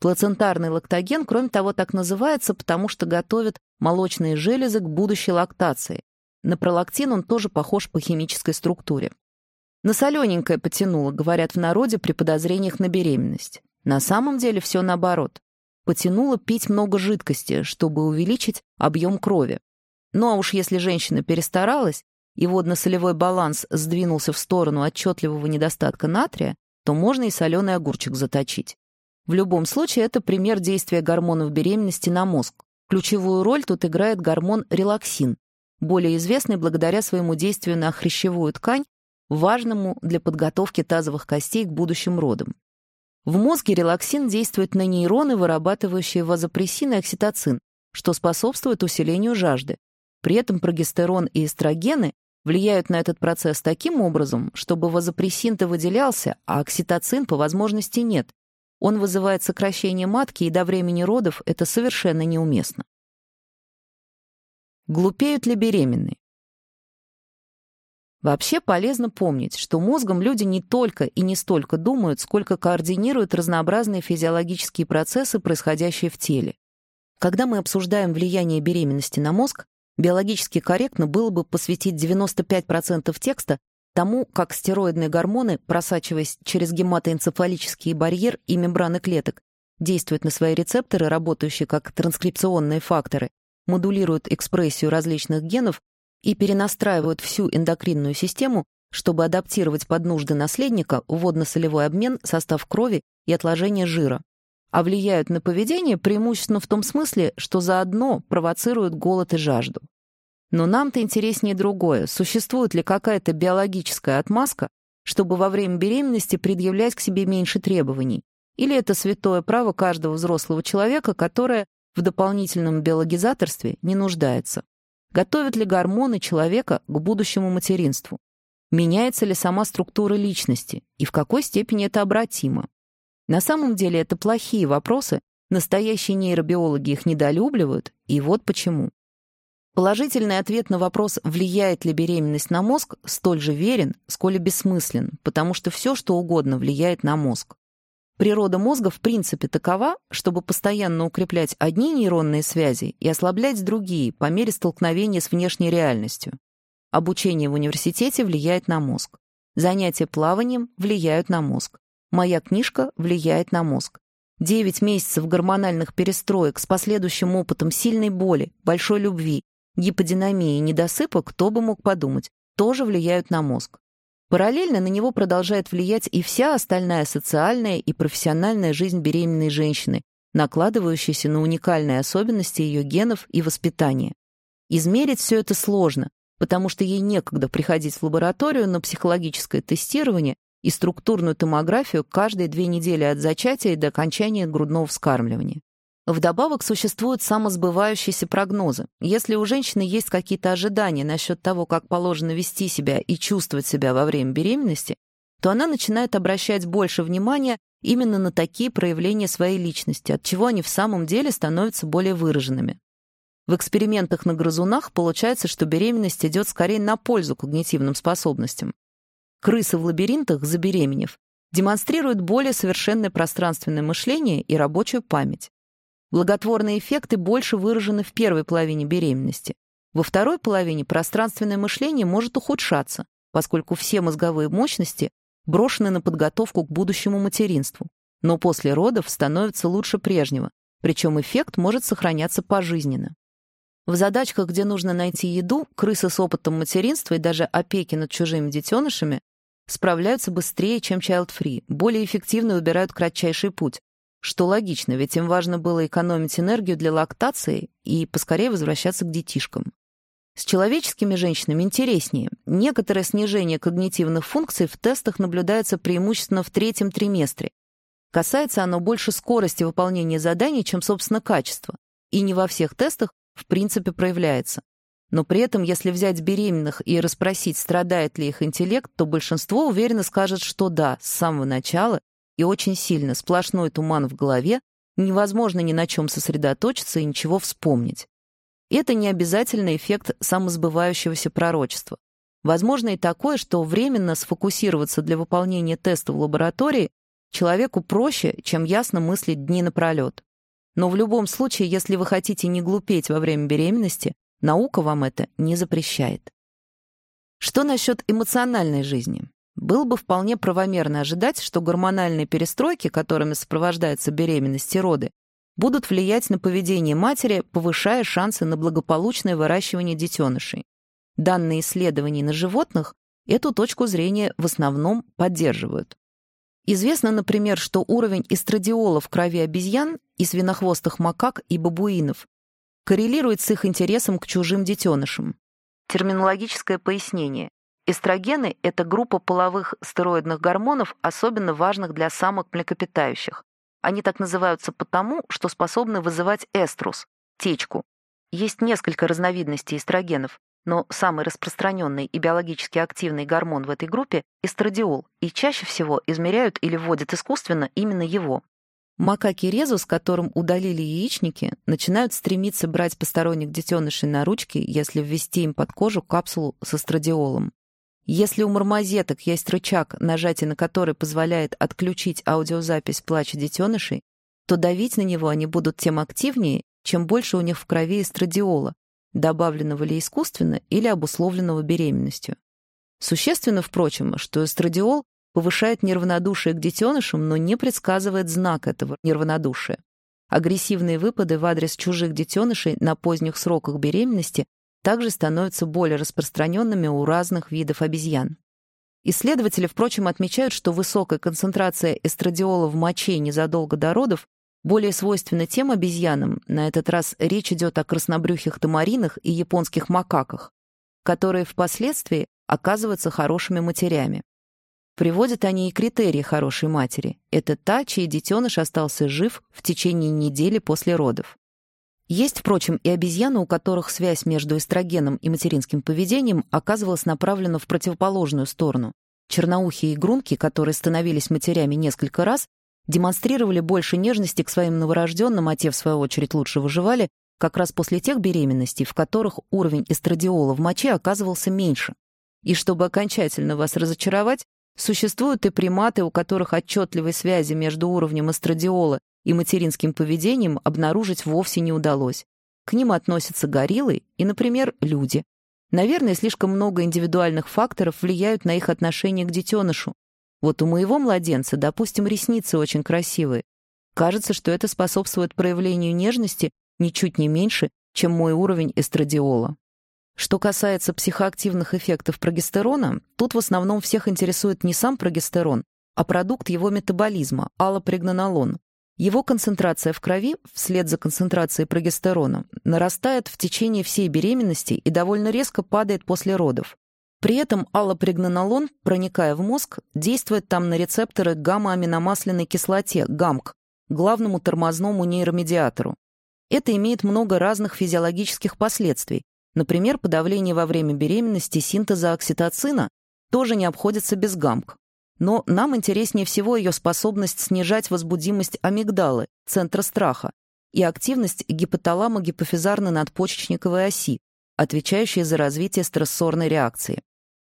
Плацентарный лактоген, кроме того, так называется, потому что готовит молочные железы к будущей лактации. На пролактин он тоже похож по химической структуре. На солененькое потянуло, говорят в народе при подозрениях на беременность. На самом деле все наоборот. Потянуло пить много жидкости, чтобы увеличить объем крови. Ну а уж если женщина перестаралась, и водно-солевой баланс сдвинулся в сторону отчетливого недостатка натрия, то можно и соленый огурчик заточить. В любом случае, это пример действия гормонов беременности на мозг. Ключевую роль тут играет гормон релаксин, более известный благодаря своему действию на хрящевую ткань, важному для подготовки тазовых костей к будущим родам. В мозге релаксин действует на нейроны, вырабатывающие вазопрессин и окситоцин, что способствует усилению жажды. При этом прогестерон и эстрогены влияют на этот процесс таким образом, чтобы вазопрессин-то выделялся, а окситоцин по возможности нет. Он вызывает сокращение матки, и до времени родов это совершенно неуместно. Глупеют ли беременные? Вообще полезно помнить, что мозгом люди не только и не столько думают, сколько координируют разнообразные физиологические процессы, происходящие в теле. Когда мы обсуждаем влияние беременности на мозг, Биологически корректно было бы посвятить 95% текста тому, как стероидные гормоны, просачиваясь через гематоэнцефалический барьер и мембраны клеток, действуют на свои рецепторы, работающие как транскрипционные факторы, модулируют экспрессию различных генов и перенастраивают всю эндокринную систему, чтобы адаптировать под нужды наследника водно-солевой обмен, состав крови и отложение жира а влияют на поведение преимущественно в том смысле, что заодно провоцируют голод и жажду. Но нам-то интереснее другое. Существует ли какая-то биологическая отмазка, чтобы во время беременности предъявлять к себе меньше требований? Или это святое право каждого взрослого человека, которое в дополнительном биологизаторстве не нуждается? Готовят ли гормоны человека к будущему материнству? Меняется ли сама структура личности? И в какой степени это обратимо? На самом деле это плохие вопросы, настоящие нейробиологи их недолюбливают, и вот почему. Положительный ответ на вопрос, влияет ли беременность на мозг, столь же верен, сколь и бессмыслен, потому что все, что угодно, влияет на мозг. Природа мозга в принципе такова, чтобы постоянно укреплять одни нейронные связи и ослаблять другие по мере столкновения с внешней реальностью. Обучение в университете влияет на мозг. Занятия плаванием влияют на мозг. Моя книжка влияет на мозг. Девять месяцев гормональных перестроек с последующим опытом сильной боли, большой любви, гиподинамии и недосыпа, кто бы мог подумать, тоже влияют на мозг. Параллельно на него продолжает влиять и вся остальная социальная и профессиональная жизнь беременной женщины, накладывающаяся на уникальные особенности ее генов и воспитания. Измерить все это сложно, потому что ей некогда приходить в лабораторию на психологическое тестирование и структурную томографию каждые две недели от зачатия до окончания грудного вскармливания. Вдобавок существуют самосбывающиеся прогнозы. Если у женщины есть какие-то ожидания насчет того, как положено вести себя и чувствовать себя во время беременности, то она начинает обращать больше внимания именно на такие проявления своей личности, от чего они в самом деле становятся более выраженными. В экспериментах на грызунах получается, что беременность идет скорее на пользу когнитивным способностям. Крысы в лабиринтах, забеременев, демонстрируют более совершенное пространственное мышление и рабочую память. Благотворные эффекты больше выражены в первой половине беременности. Во второй половине пространственное мышление может ухудшаться, поскольку все мозговые мощности брошены на подготовку к будущему материнству, но после родов становится лучше прежнего, причем эффект может сохраняться пожизненно. В задачках, где нужно найти еду, крысы с опытом материнства и даже опеки над чужими детенышами справляются быстрее, чем child-free, более эффективно выбирают кратчайший путь, что логично, ведь им важно было экономить энергию для лактации и поскорее возвращаться к детишкам. С человеческими женщинами интереснее. Некоторое снижение когнитивных функций в тестах наблюдается преимущественно в третьем триместре. Касается оно больше скорости выполнения заданий, чем, собственно, качества. И не во всех тестах, в принципе, проявляется. Но при этом, если взять беременных и расспросить, страдает ли их интеллект, то большинство уверенно скажет, что да, с самого начала и очень сильно, сплошной туман в голове, невозможно ни на чем сосредоточиться и ничего вспомнить. Это не обязательно эффект самосбывающегося пророчества. Возможно и такое, что временно сфокусироваться для выполнения теста в лаборатории человеку проще, чем ясно мыслить дни напролет. Но в любом случае, если вы хотите не глупеть во время беременности, наука вам это не запрещает. Что насчет эмоциональной жизни? Было бы вполне правомерно ожидать, что гормональные перестройки, которыми сопровождаются беременность и роды, будут влиять на поведение матери, повышая шансы на благополучное выращивание детенышей. Данные исследований на животных эту точку зрения в основном поддерживают. Известно, например, что уровень эстрадиола в крови обезьян и свинохвостых макак и бабуинов коррелирует с их интересом к чужим детенышам. Терминологическое пояснение. Эстрогены – это группа половых стероидных гормонов, особенно важных для самок млекопитающих. Они так называются потому, что способны вызывать эструс – течку. Есть несколько разновидностей эстрогенов, но самый распространенный и биологически активный гормон в этой группе – эстрадиол, и чаще всего измеряют или вводят искусственно именно его. Макаки резус, которым удалили яичники, начинают стремиться брать посторонних детенышей на ручки, если ввести им под кожу капсулу с эстрадиолом. Если у мармозеток есть рычаг, нажатие на который позволяет отключить аудиозапись плача детенышей, то давить на него они будут тем активнее, чем больше у них в крови эстрадиола, добавленного ли искусственно или обусловленного беременностью. Существенно, впрочем, что эстрадиол повышает неравнодушие к детенышам, но не предсказывает знак этого неравнодушия. Агрессивные выпады в адрес чужих детенышей на поздних сроках беременности также становятся более распространенными у разных видов обезьян. Исследователи, впрочем, отмечают, что высокая концентрация эстрадиола в моче незадолго до родов более свойственна тем обезьянам, на этот раз речь идет о краснобрюхих тамаринах и японских макаках, которые впоследствии оказываются хорошими матерями. Приводят они и критерии хорошей матери. Это та, чей детеныш остался жив в течение недели после родов. Есть, впрочем, и обезьяны, у которых связь между эстрогеном и материнским поведением оказывалась направлена в противоположную сторону. Черноухие игрунки, которые становились матерями несколько раз, демонстрировали больше нежности к своим новорожденным, а те, в свою очередь, лучше выживали, как раз после тех беременностей, в которых уровень эстрадиола в моче оказывался меньше. И чтобы окончательно вас разочаровать, существуют и приматы, у которых отчетливой связи между уровнем эстрадиола и материнским поведением обнаружить вовсе не удалось. К ним относятся гориллы и, например, люди. Наверное, слишком много индивидуальных факторов влияют на их отношение к детенышу. Вот у моего младенца, допустим, ресницы очень красивые. Кажется, что это способствует проявлению нежности ничуть не меньше, чем мой уровень эстрадиола. Что касается психоактивных эффектов прогестерона, тут в основном всех интересует не сам прогестерон, а продукт его метаболизма – аллопрегнанолон. Его концентрация в крови, вслед за концентрацией прогестерона, нарастает в течение всей беременности и довольно резко падает после родов. При этом аллопрегнанолон, проникая в мозг, действует там на рецепторы гамма-аминомасляной кислоте, ГАМК, главному тормозному нейромедиатору. Это имеет много разных физиологических последствий. Например, подавление во время беременности синтеза окситоцина тоже не обходится без ГАМК. Но нам интереснее всего ее способность снижать возбудимость амигдалы, центра страха, и активность гипоталамо-гипофизарной надпочечниковой оси, отвечающей за развитие стрессорной реакции.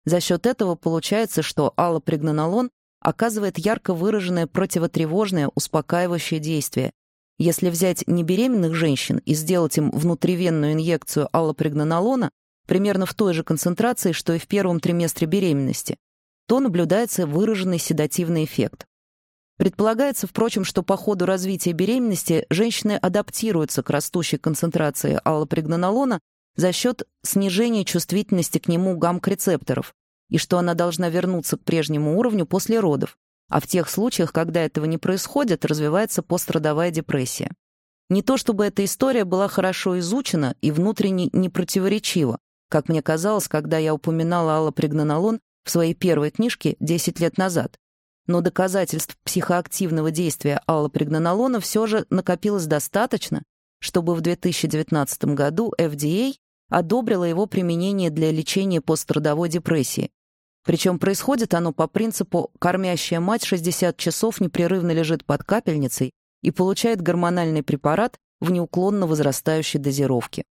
За счет этого получается, что аллопрегнанолон оказывает ярко выраженное противотревожное успокаивающее действие, если взять небеременных женщин и сделать им внутривенную инъекцию аллопрегнанолона примерно в той же концентрации, что и в первом триместре беременности, то наблюдается выраженный седативный эффект. Предполагается, впрочем, что по ходу развития беременности женщины адаптируются к растущей концентрации аллопрегнанолона за счет снижения чувствительности к нему гамк-рецепторов, и что она должна вернуться к прежнему уровню после родов, а в тех случаях, когда этого не происходит, развивается пострадовая депрессия. Не то чтобы эта история была хорошо изучена и внутренне не противоречива, как мне казалось, когда я упоминала аллопрегнанолон в своей первой книжке 10 лет назад. Но доказательств психоактивного действия аллопрегнанолона все же накопилось достаточно, чтобы в 2019 году FDA одобрила его применение для лечения пострадовой депрессии, причем происходит оно по принципу «кормящая мать 60 часов непрерывно лежит под капельницей и получает гормональный препарат в неуклонно возрастающей дозировке».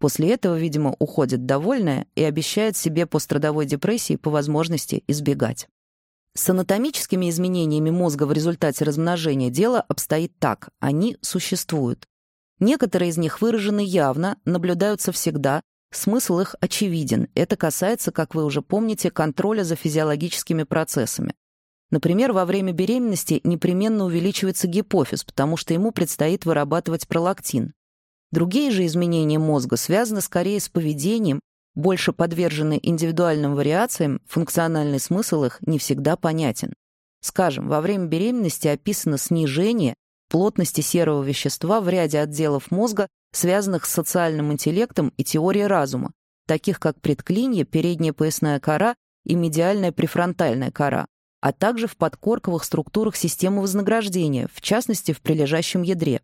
После этого, видимо, уходит довольная и обещает себе пострадовой депрессии по возможности избегать. С анатомическими изменениями мозга в результате размножения дело обстоит так. Они существуют. Некоторые из них выражены явно, наблюдаются всегда, Смысл их очевиден. Это касается, как вы уже помните, контроля за физиологическими процессами. Например, во время беременности непременно увеличивается гипофиз, потому что ему предстоит вырабатывать пролактин. Другие же изменения мозга связаны скорее с поведением, больше подвержены индивидуальным вариациям, функциональный смысл их не всегда понятен. Скажем, во время беременности описано снижение плотности серого вещества в ряде отделов мозга связанных с социальным интеллектом и теорией разума, таких как предклинье, передняя поясная кора и медиальная префронтальная кора, а также в подкорковых структурах системы вознаграждения, в частности, в прилежащем ядре.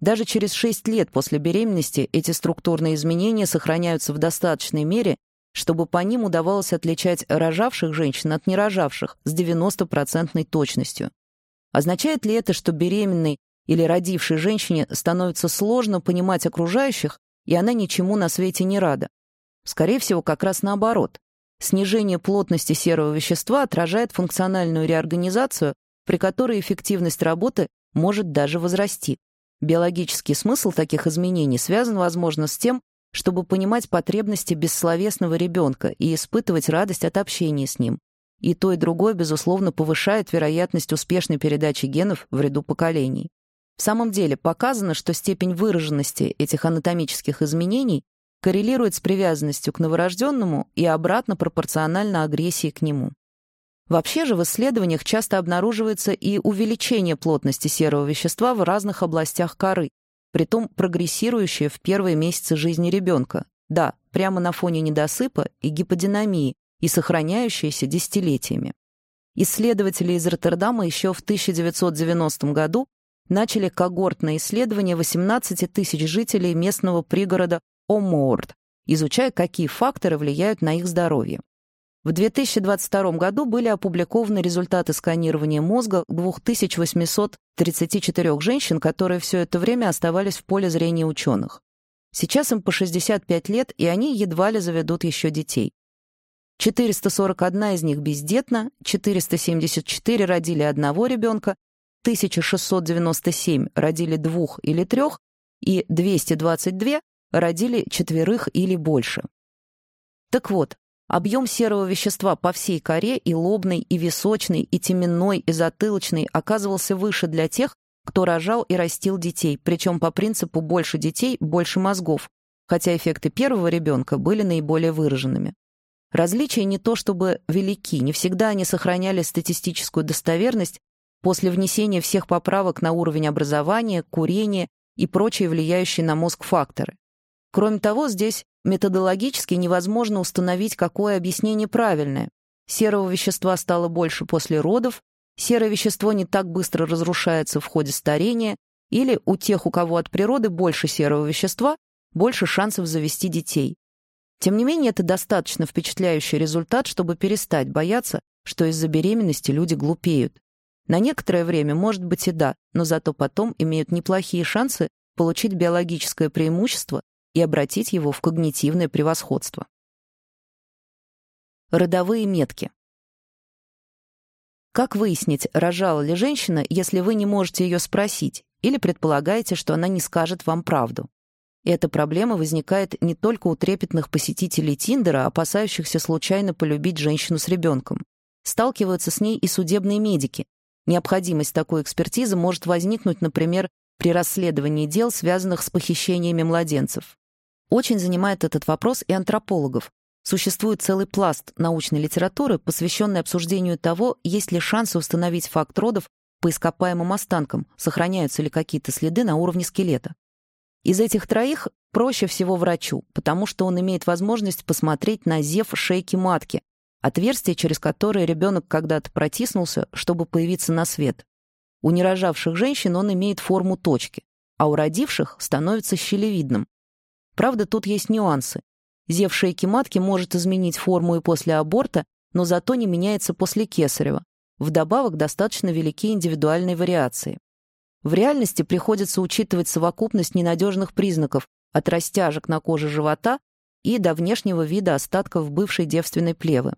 Даже через 6 лет после беременности эти структурные изменения сохраняются в достаточной мере, чтобы по ним удавалось отличать рожавших женщин от нерожавших с 90% точностью. Означает ли это, что беременный или родившей женщине становится сложно понимать окружающих, и она ничему на свете не рада. Скорее всего, как раз наоборот. Снижение плотности серого вещества отражает функциональную реорганизацию, при которой эффективность работы может даже возрасти. Биологический смысл таких изменений связан, возможно, с тем, чтобы понимать потребности бессловесного ребенка и испытывать радость от общения с ним. И то, и другое, безусловно, повышает вероятность успешной передачи генов в ряду поколений. В самом деле показано, что степень выраженности этих анатомических изменений коррелирует с привязанностью к новорожденному и обратно пропорционально агрессии к нему. Вообще же в исследованиях часто обнаруживается и увеличение плотности серого вещества в разных областях коры, притом прогрессирующее в первые месяцы жизни ребенка, да, прямо на фоне недосыпа и гиподинамии, и сохраняющееся десятилетиями. Исследователи из Роттердама еще в 1990 году начали когортное исследование 18 тысяч жителей местного пригорода Омоорд, изучая, какие факторы влияют на их здоровье. В 2022 году были опубликованы результаты сканирования мозга 2834 женщин, которые все это время оставались в поле зрения ученых. Сейчас им по 65 лет, и они едва ли заведут еще детей. 441 из них бездетна, 474 родили одного ребенка, 1697 родили двух или трех, и 222 родили четверых или больше. Так вот, объем серого вещества по всей коре и лобной, и височной, и теменной, и затылочной оказывался выше для тех, кто рожал и растил детей, причем по принципу «больше детей, больше мозгов», хотя эффекты первого ребенка были наиболее выраженными. Различия не то чтобы велики, не всегда они сохраняли статистическую достоверность после внесения всех поправок на уровень образования, курения и прочие влияющие на мозг факторы. Кроме того, здесь методологически невозможно установить, какое объяснение правильное. Серого вещества стало больше после родов, серое вещество не так быстро разрушается в ходе старения, или у тех, у кого от природы больше серого вещества, больше шансов завести детей. Тем не менее, это достаточно впечатляющий результат, чтобы перестать бояться, что из-за беременности люди глупеют. На некоторое время, может быть, и да, но зато потом имеют неплохие шансы получить биологическое преимущество и обратить его в когнитивное превосходство. Родовые метки. Как выяснить, рожала ли женщина, если вы не можете ее спросить или предполагаете, что она не скажет вам правду? эта проблема возникает не только у трепетных посетителей Тиндера, опасающихся случайно полюбить женщину с ребенком. Сталкиваются с ней и судебные медики. Необходимость такой экспертизы может возникнуть, например, при расследовании дел, связанных с похищениями младенцев. Очень занимает этот вопрос и антропологов. Существует целый пласт научной литературы, посвященный обсуждению того, есть ли шансы установить факт родов по ископаемым останкам, сохраняются ли какие-то следы на уровне скелета. Из этих троих проще всего врачу, потому что он имеет возможность посмотреть на зев шейки матки, отверстие, через которое ребенок когда-то протиснулся, чтобы появиться на свет. У нерожавших женщин он имеет форму точки, а у родивших становится щелевидным. Правда, тут есть нюансы. Зев шейки матки может изменить форму и после аборта, но зато не меняется после кесарева. Вдобавок достаточно велики индивидуальные вариации. В реальности приходится учитывать совокупность ненадежных признаков от растяжек на коже живота и до внешнего вида остатков бывшей девственной плевы.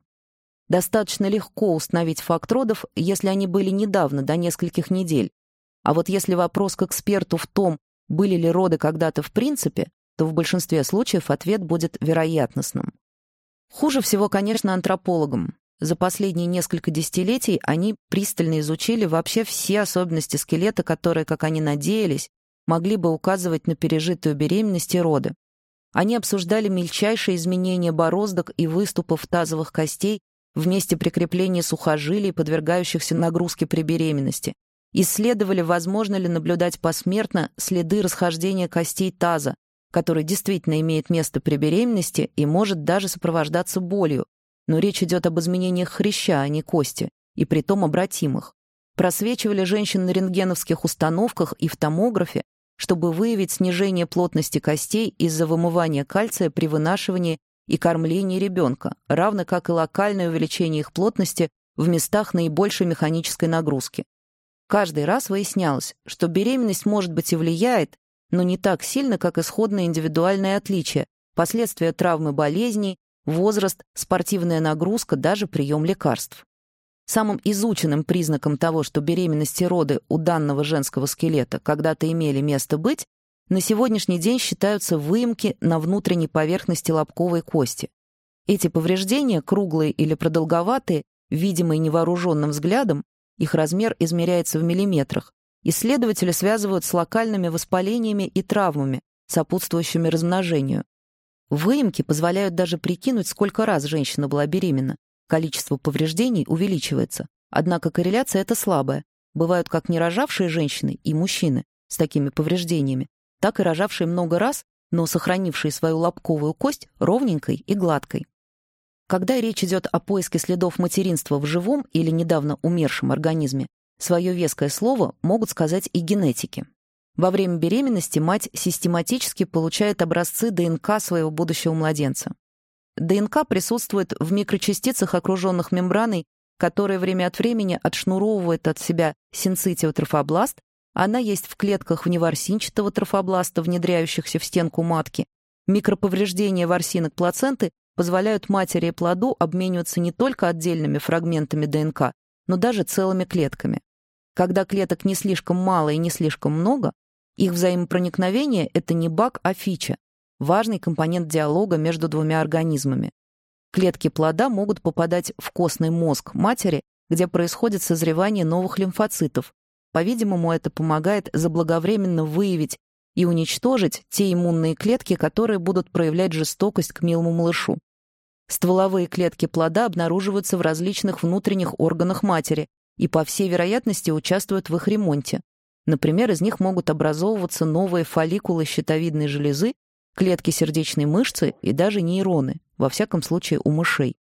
Достаточно легко установить факт родов, если они были недавно, до нескольких недель. А вот если вопрос к эксперту в том, были ли роды когда-то в принципе, то в большинстве случаев ответ будет вероятностным. Хуже всего, конечно, антропологам. За последние несколько десятилетий они пристально изучили вообще все особенности скелета, которые, как они надеялись, могли бы указывать на пережитую беременность и роды. Они обсуждали мельчайшие изменения бороздок и выступов тазовых костей в месте прикрепления сухожилий, подвергающихся нагрузке при беременности. Исследовали, возможно ли наблюдать посмертно следы расхождения костей таза, который действительно имеет место при беременности и может даже сопровождаться болью, но речь идет об изменениях хряща, а не кости, и притом обратимых. Просвечивали женщин на рентгеновских установках и в томографе, чтобы выявить снижение плотности костей из-за вымывания кальция при вынашивании и кормлении ребенка, равно как и локальное увеличение их плотности в местах наибольшей механической нагрузки. Каждый раз выяснялось, что беременность, может быть, и влияет, но не так сильно, как исходное индивидуальное отличие, последствия травмы болезней, возраст, спортивная нагрузка, даже прием лекарств. Самым изученным признаком того, что беременность и роды у данного женского скелета когда-то имели место быть, на сегодняшний день считаются выемки на внутренней поверхности лобковой кости. Эти повреждения, круглые или продолговатые, видимые невооруженным взглядом, их размер измеряется в миллиметрах, исследователи связывают с локальными воспалениями и травмами, сопутствующими размножению. Выемки позволяют даже прикинуть, сколько раз женщина была беременна. Количество повреждений увеличивается. Однако корреляция эта слабая. Бывают как не рожавшие женщины и мужчины с такими повреждениями, так и рожавшие много раз, но сохранившие свою лобковую кость ровненькой и гладкой. Когда речь идет о поиске следов материнства в живом или недавно умершем организме, свое веское слово могут сказать и генетики. Во время беременности мать систематически получает образцы ДНК своего будущего младенца. ДНК присутствует в микрочастицах, окруженных мембраной, которая время от времени отшнуровывает от себя синцитиотрофобласт, Она есть в клетках вневорсинчатого трофобласта, внедряющихся в стенку матки. Микроповреждения ворсинок плаценты позволяют матери и плоду обмениваться не только отдельными фрагментами ДНК, но даже целыми клетками. Когда клеток не слишком мало и не слишком много, их взаимопроникновение — это не баг, а фича, важный компонент диалога между двумя организмами. Клетки плода могут попадать в костный мозг матери, где происходит созревание новых лимфоцитов. По-видимому, это помогает заблаговременно выявить и уничтожить те иммунные клетки, которые будут проявлять жестокость к милому малышу. Стволовые клетки плода обнаруживаются в различных внутренних органах матери и, по всей вероятности, участвуют в их ремонте. Например, из них могут образовываться новые фолликулы щитовидной железы, клетки сердечной мышцы и даже нейроны, во всяком случае у мышей.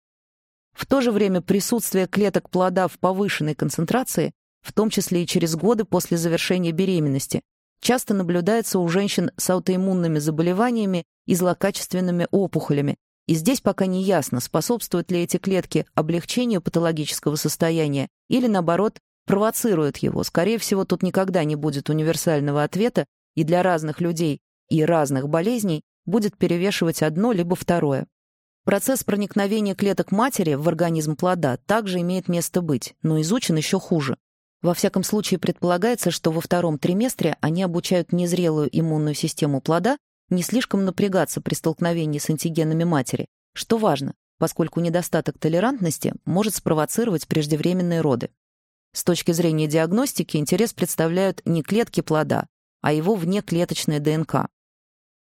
В то же время присутствие клеток плода в повышенной концентрации, в том числе и через годы после завершения беременности, часто наблюдается у женщин с аутоиммунными заболеваниями и злокачественными опухолями, и здесь пока не ясно, способствуют ли эти клетки облегчению патологического состояния или, наоборот, провоцируют его. Скорее всего, тут никогда не будет универсального ответа, и для разных людей и разных болезней будет перевешивать одно либо второе. Процесс проникновения клеток матери в организм плода также имеет место быть, но изучен еще хуже. Во всяком случае, предполагается, что во втором триместре они обучают незрелую иммунную систему плода не слишком напрягаться при столкновении с антигенами матери, что важно, поскольку недостаток толерантности может спровоцировать преждевременные роды. С точки зрения диагностики интерес представляют не клетки плода, а его внеклеточная ДНК.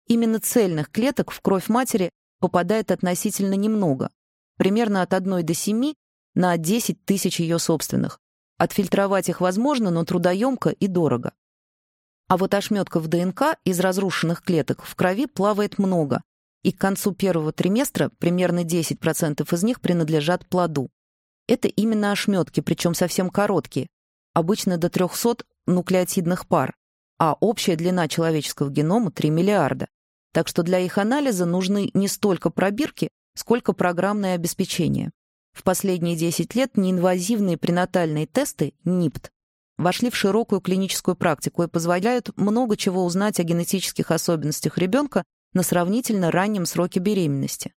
Именно цельных клеток в кровь матери попадает относительно немного, примерно от 1 до 7 на 10 тысяч ее собственных. Отфильтровать их возможно, но трудоемко и дорого. А вот ошметков ДНК из разрушенных клеток в крови плавает много, и к концу первого триместра примерно 10% из них принадлежат плоду. Это именно ошметки, причем совсем короткие, обычно до 300 нуклеотидных пар, а общая длина человеческого генома 3 миллиарда. Так что для их анализа нужны не столько пробирки, сколько программное обеспечение. В последние 10 лет неинвазивные пренатальные тесты, НИПТ, вошли в широкую клиническую практику и позволяют много чего узнать о генетических особенностях ребенка на сравнительно раннем сроке беременности.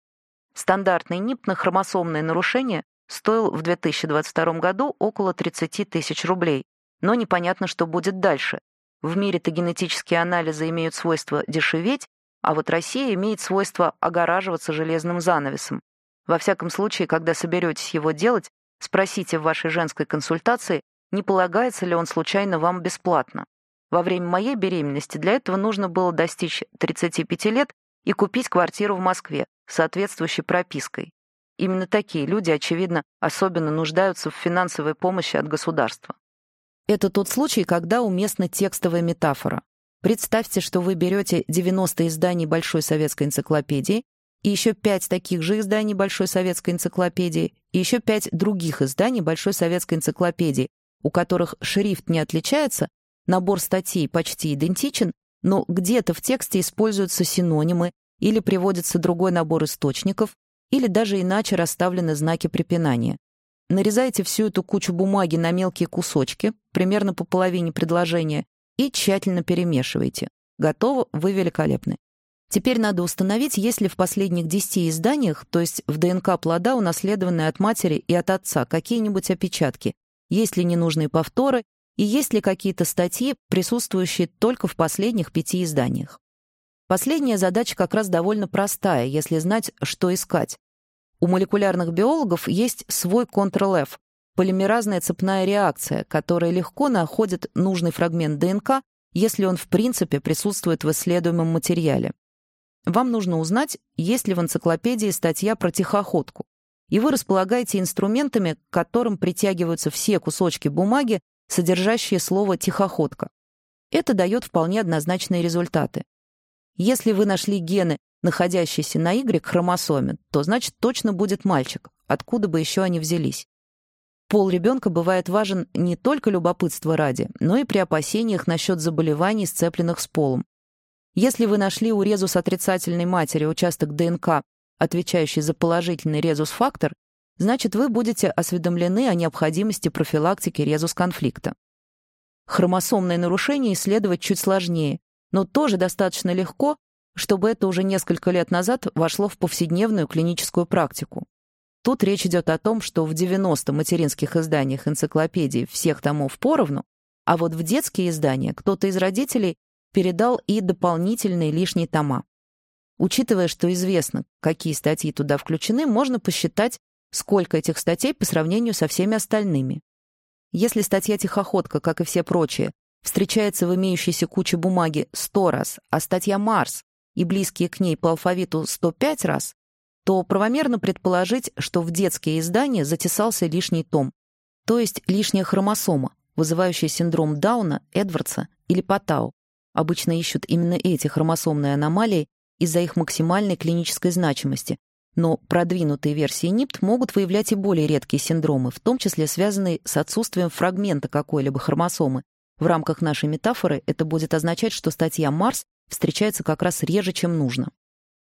Стандартный НИП на хромосомное нарушение стоил в 2022 году около 30 тысяч рублей, но непонятно, что будет дальше. В мире-то генетические анализы имеют свойство дешеветь, а вот Россия имеет свойство огораживаться железным занавесом. Во всяком случае, когда соберетесь его делать, спросите в вашей женской консультации, не полагается ли он случайно вам бесплатно. Во время моей беременности для этого нужно было достичь 35 лет и купить квартиру в Москве соответствующей пропиской. Именно такие люди, очевидно, особенно нуждаются в финансовой помощи от государства. Это тот случай, когда уместна текстовая метафора. Представьте, что вы берете 90 изданий Большой советской энциклопедии и еще пять таких же изданий Большой советской энциклопедии и еще пять других изданий Большой советской энциклопедии, у которых шрифт не отличается, набор статей почти идентичен, но где-то в тексте используются синонимы или приводится другой набор источников, или даже иначе расставлены знаки препинания. Нарезайте всю эту кучу бумаги на мелкие кусочки, примерно по половине предложения, и тщательно перемешивайте. Готово, вы великолепны. Теперь надо установить, есть ли в последних 10 изданиях, то есть в ДНК плода, унаследованные от матери и от отца, какие-нибудь опечатки, есть ли ненужные повторы и есть ли какие-то статьи, присутствующие только в последних пяти изданиях. Последняя задача как раз довольно простая, если знать, что искать. У молекулярных биологов есть свой Ctrl-F — полимеразная цепная реакция, которая легко находит нужный фрагмент ДНК, если он в принципе присутствует в исследуемом материале. Вам нужно узнать, есть ли в энциклопедии статья про тихоходку и вы располагаете инструментами, к которым притягиваются все кусочки бумаги, содержащие слово «тихоходка». Это дает вполне однозначные результаты. Если вы нашли гены, находящиеся на Y-хромосоме, то значит точно будет мальчик, откуда бы еще они взялись. Пол ребенка бывает важен не только любопытство ради, но и при опасениях насчет заболеваний, сцепленных с полом. Если вы нашли у резус отрицательной матери участок ДНК, отвечающий за положительный резус-фактор, значит, вы будете осведомлены о необходимости профилактики резус-конфликта. Хромосомные нарушения исследовать чуть сложнее, но тоже достаточно легко, чтобы это уже несколько лет назад вошло в повседневную клиническую практику. Тут речь идет о том, что в 90 материнских изданиях энциклопедии всех томов поровну, а вот в детские издания кто-то из родителей передал и дополнительные лишние тома. Учитывая, что известно, какие статьи туда включены, можно посчитать, сколько этих статей по сравнению со всеми остальными. Если статья «Тихоходка», как и все прочие, встречается в имеющейся куче бумаги 100 раз, а статья «Марс» и близкие к ней по алфавиту 105 раз, то правомерно предположить, что в детские издания затесался лишний том, то есть лишняя хромосома, вызывающая синдром Дауна, Эдвардса или Патау. Обычно ищут именно эти хромосомные аномалии из-за их максимальной клинической значимости, но продвинутые версии НИПТ могут выявлять и более редкие синдромы, в том числе связанные с отсутствием фрагмента какой-либо хромосомы. В рамках нашей метафоры это будет означать, что статья «Марс» встречается как раз реже, чем нужно.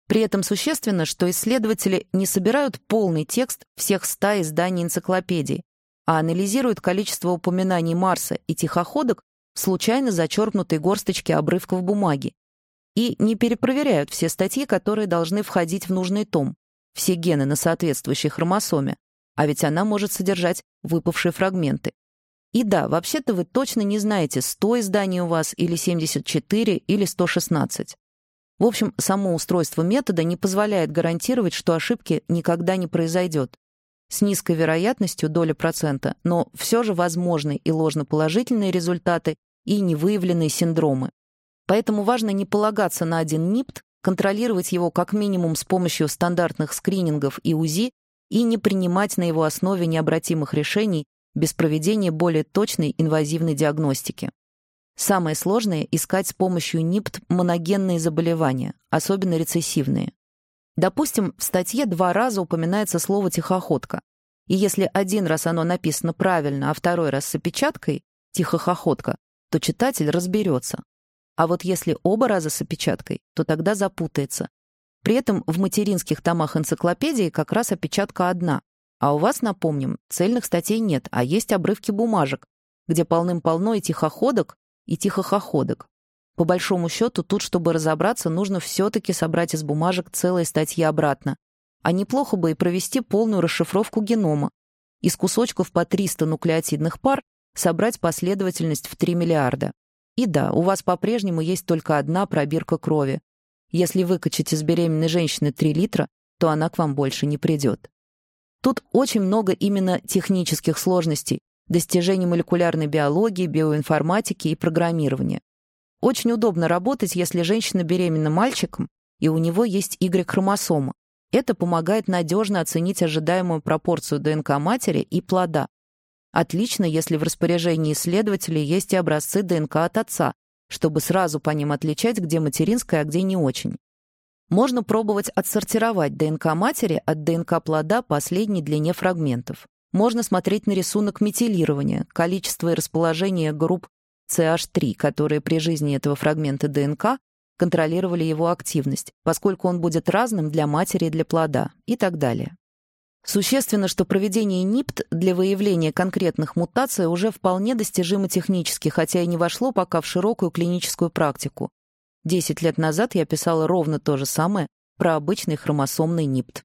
При этом существенно, что исследователи не собирают полный текст всех ста изданий энциклопедии, а анализируют количество упоминаний Марса и тихоходок в случайно зачерпнутой горсточке обрывков бумаги и не перепроверяют все статьи, которые должны входить в нужный том, все гены на соответствующей хромосоме, а ведь она может содержать выпавшие фрагменты. И да, вообще-то вы точно не знаете, 100 изданий у вас или 74 или 116. В общем, само устройство метода не позволяет гарантировать, что ошибки никогда не произойдет. С низкой вероятностью доля процента, но все же возможны и ложноположительные результаты, и невыявленные синдромы. Поэтому важно не полагаться на один НИПТ, контролировать его как минимум с помощью стандартных скринингов и УЗИ и не принимать на его основе необратимых решений без проведения более точной инвазивной диагностики. Самое сложное — искать с помощью НИПТ моногенные заболевания, особенно рецессивные. Допустим, в статье два раза упоминается слово «тихоходка». И если один раз оно написано правильно, а второй раз с опечаткой «тихохоходка», то читатель разберется. А вот если оба раза с опечаткой, то тогда запутается. При этом в материнских томах энциклопедии как раз опечатка одна, а у вас, напомним, цельных статей нет, а есть обрывки бумажек, где полным-полно и тихоходок, и тихохоходок. По большому счету, тут, чтобы разобраться, нужно все-таки собрать из бумажек целые статьи обратно. А неплохо бы и провести полную расшифровку генома. Из кусочков по 300 нуклеотидных пар собрать последовательность в 3 миллиарда. И да, у вас по-прежнему есть только одна пробирка крови. Если выкачать из беременной женщины 3 литра, то она к вам больше не придет. Тут очень много именно технических сложностей, достижений молекулярной биологии, биоинформатики и программирования. Очень удобно работать, если женщина беременна мальчиком, и у него есть Y-хромосома. Это помогает надежно оценить ожидаемую пропорцию ДНК матери и плода, Отлично, если в распоряжении исследователей есть и образцы ДНК от отца, чтобы сразу по ним отличать, где материнская, а где не очень. Можно пробовать отсортировать ДНК матери от ДНК плода по средней длине фрагментов. Можно смотреть на рисунок метилирования, количество и расположение групп CH3, которые при жизни этого фрагмента ДНК контролировали его активность, поскольку он будет разным для матери и для плода, и так далее. Существенно, что проведение НИПТ для выявления конкретных мутаций уже вполне достижимо технически, хотя и не вошло пока в широкую клиническую практику. Десять лет назад я писала ровно то же самое про обычный хромосомный НИПТ.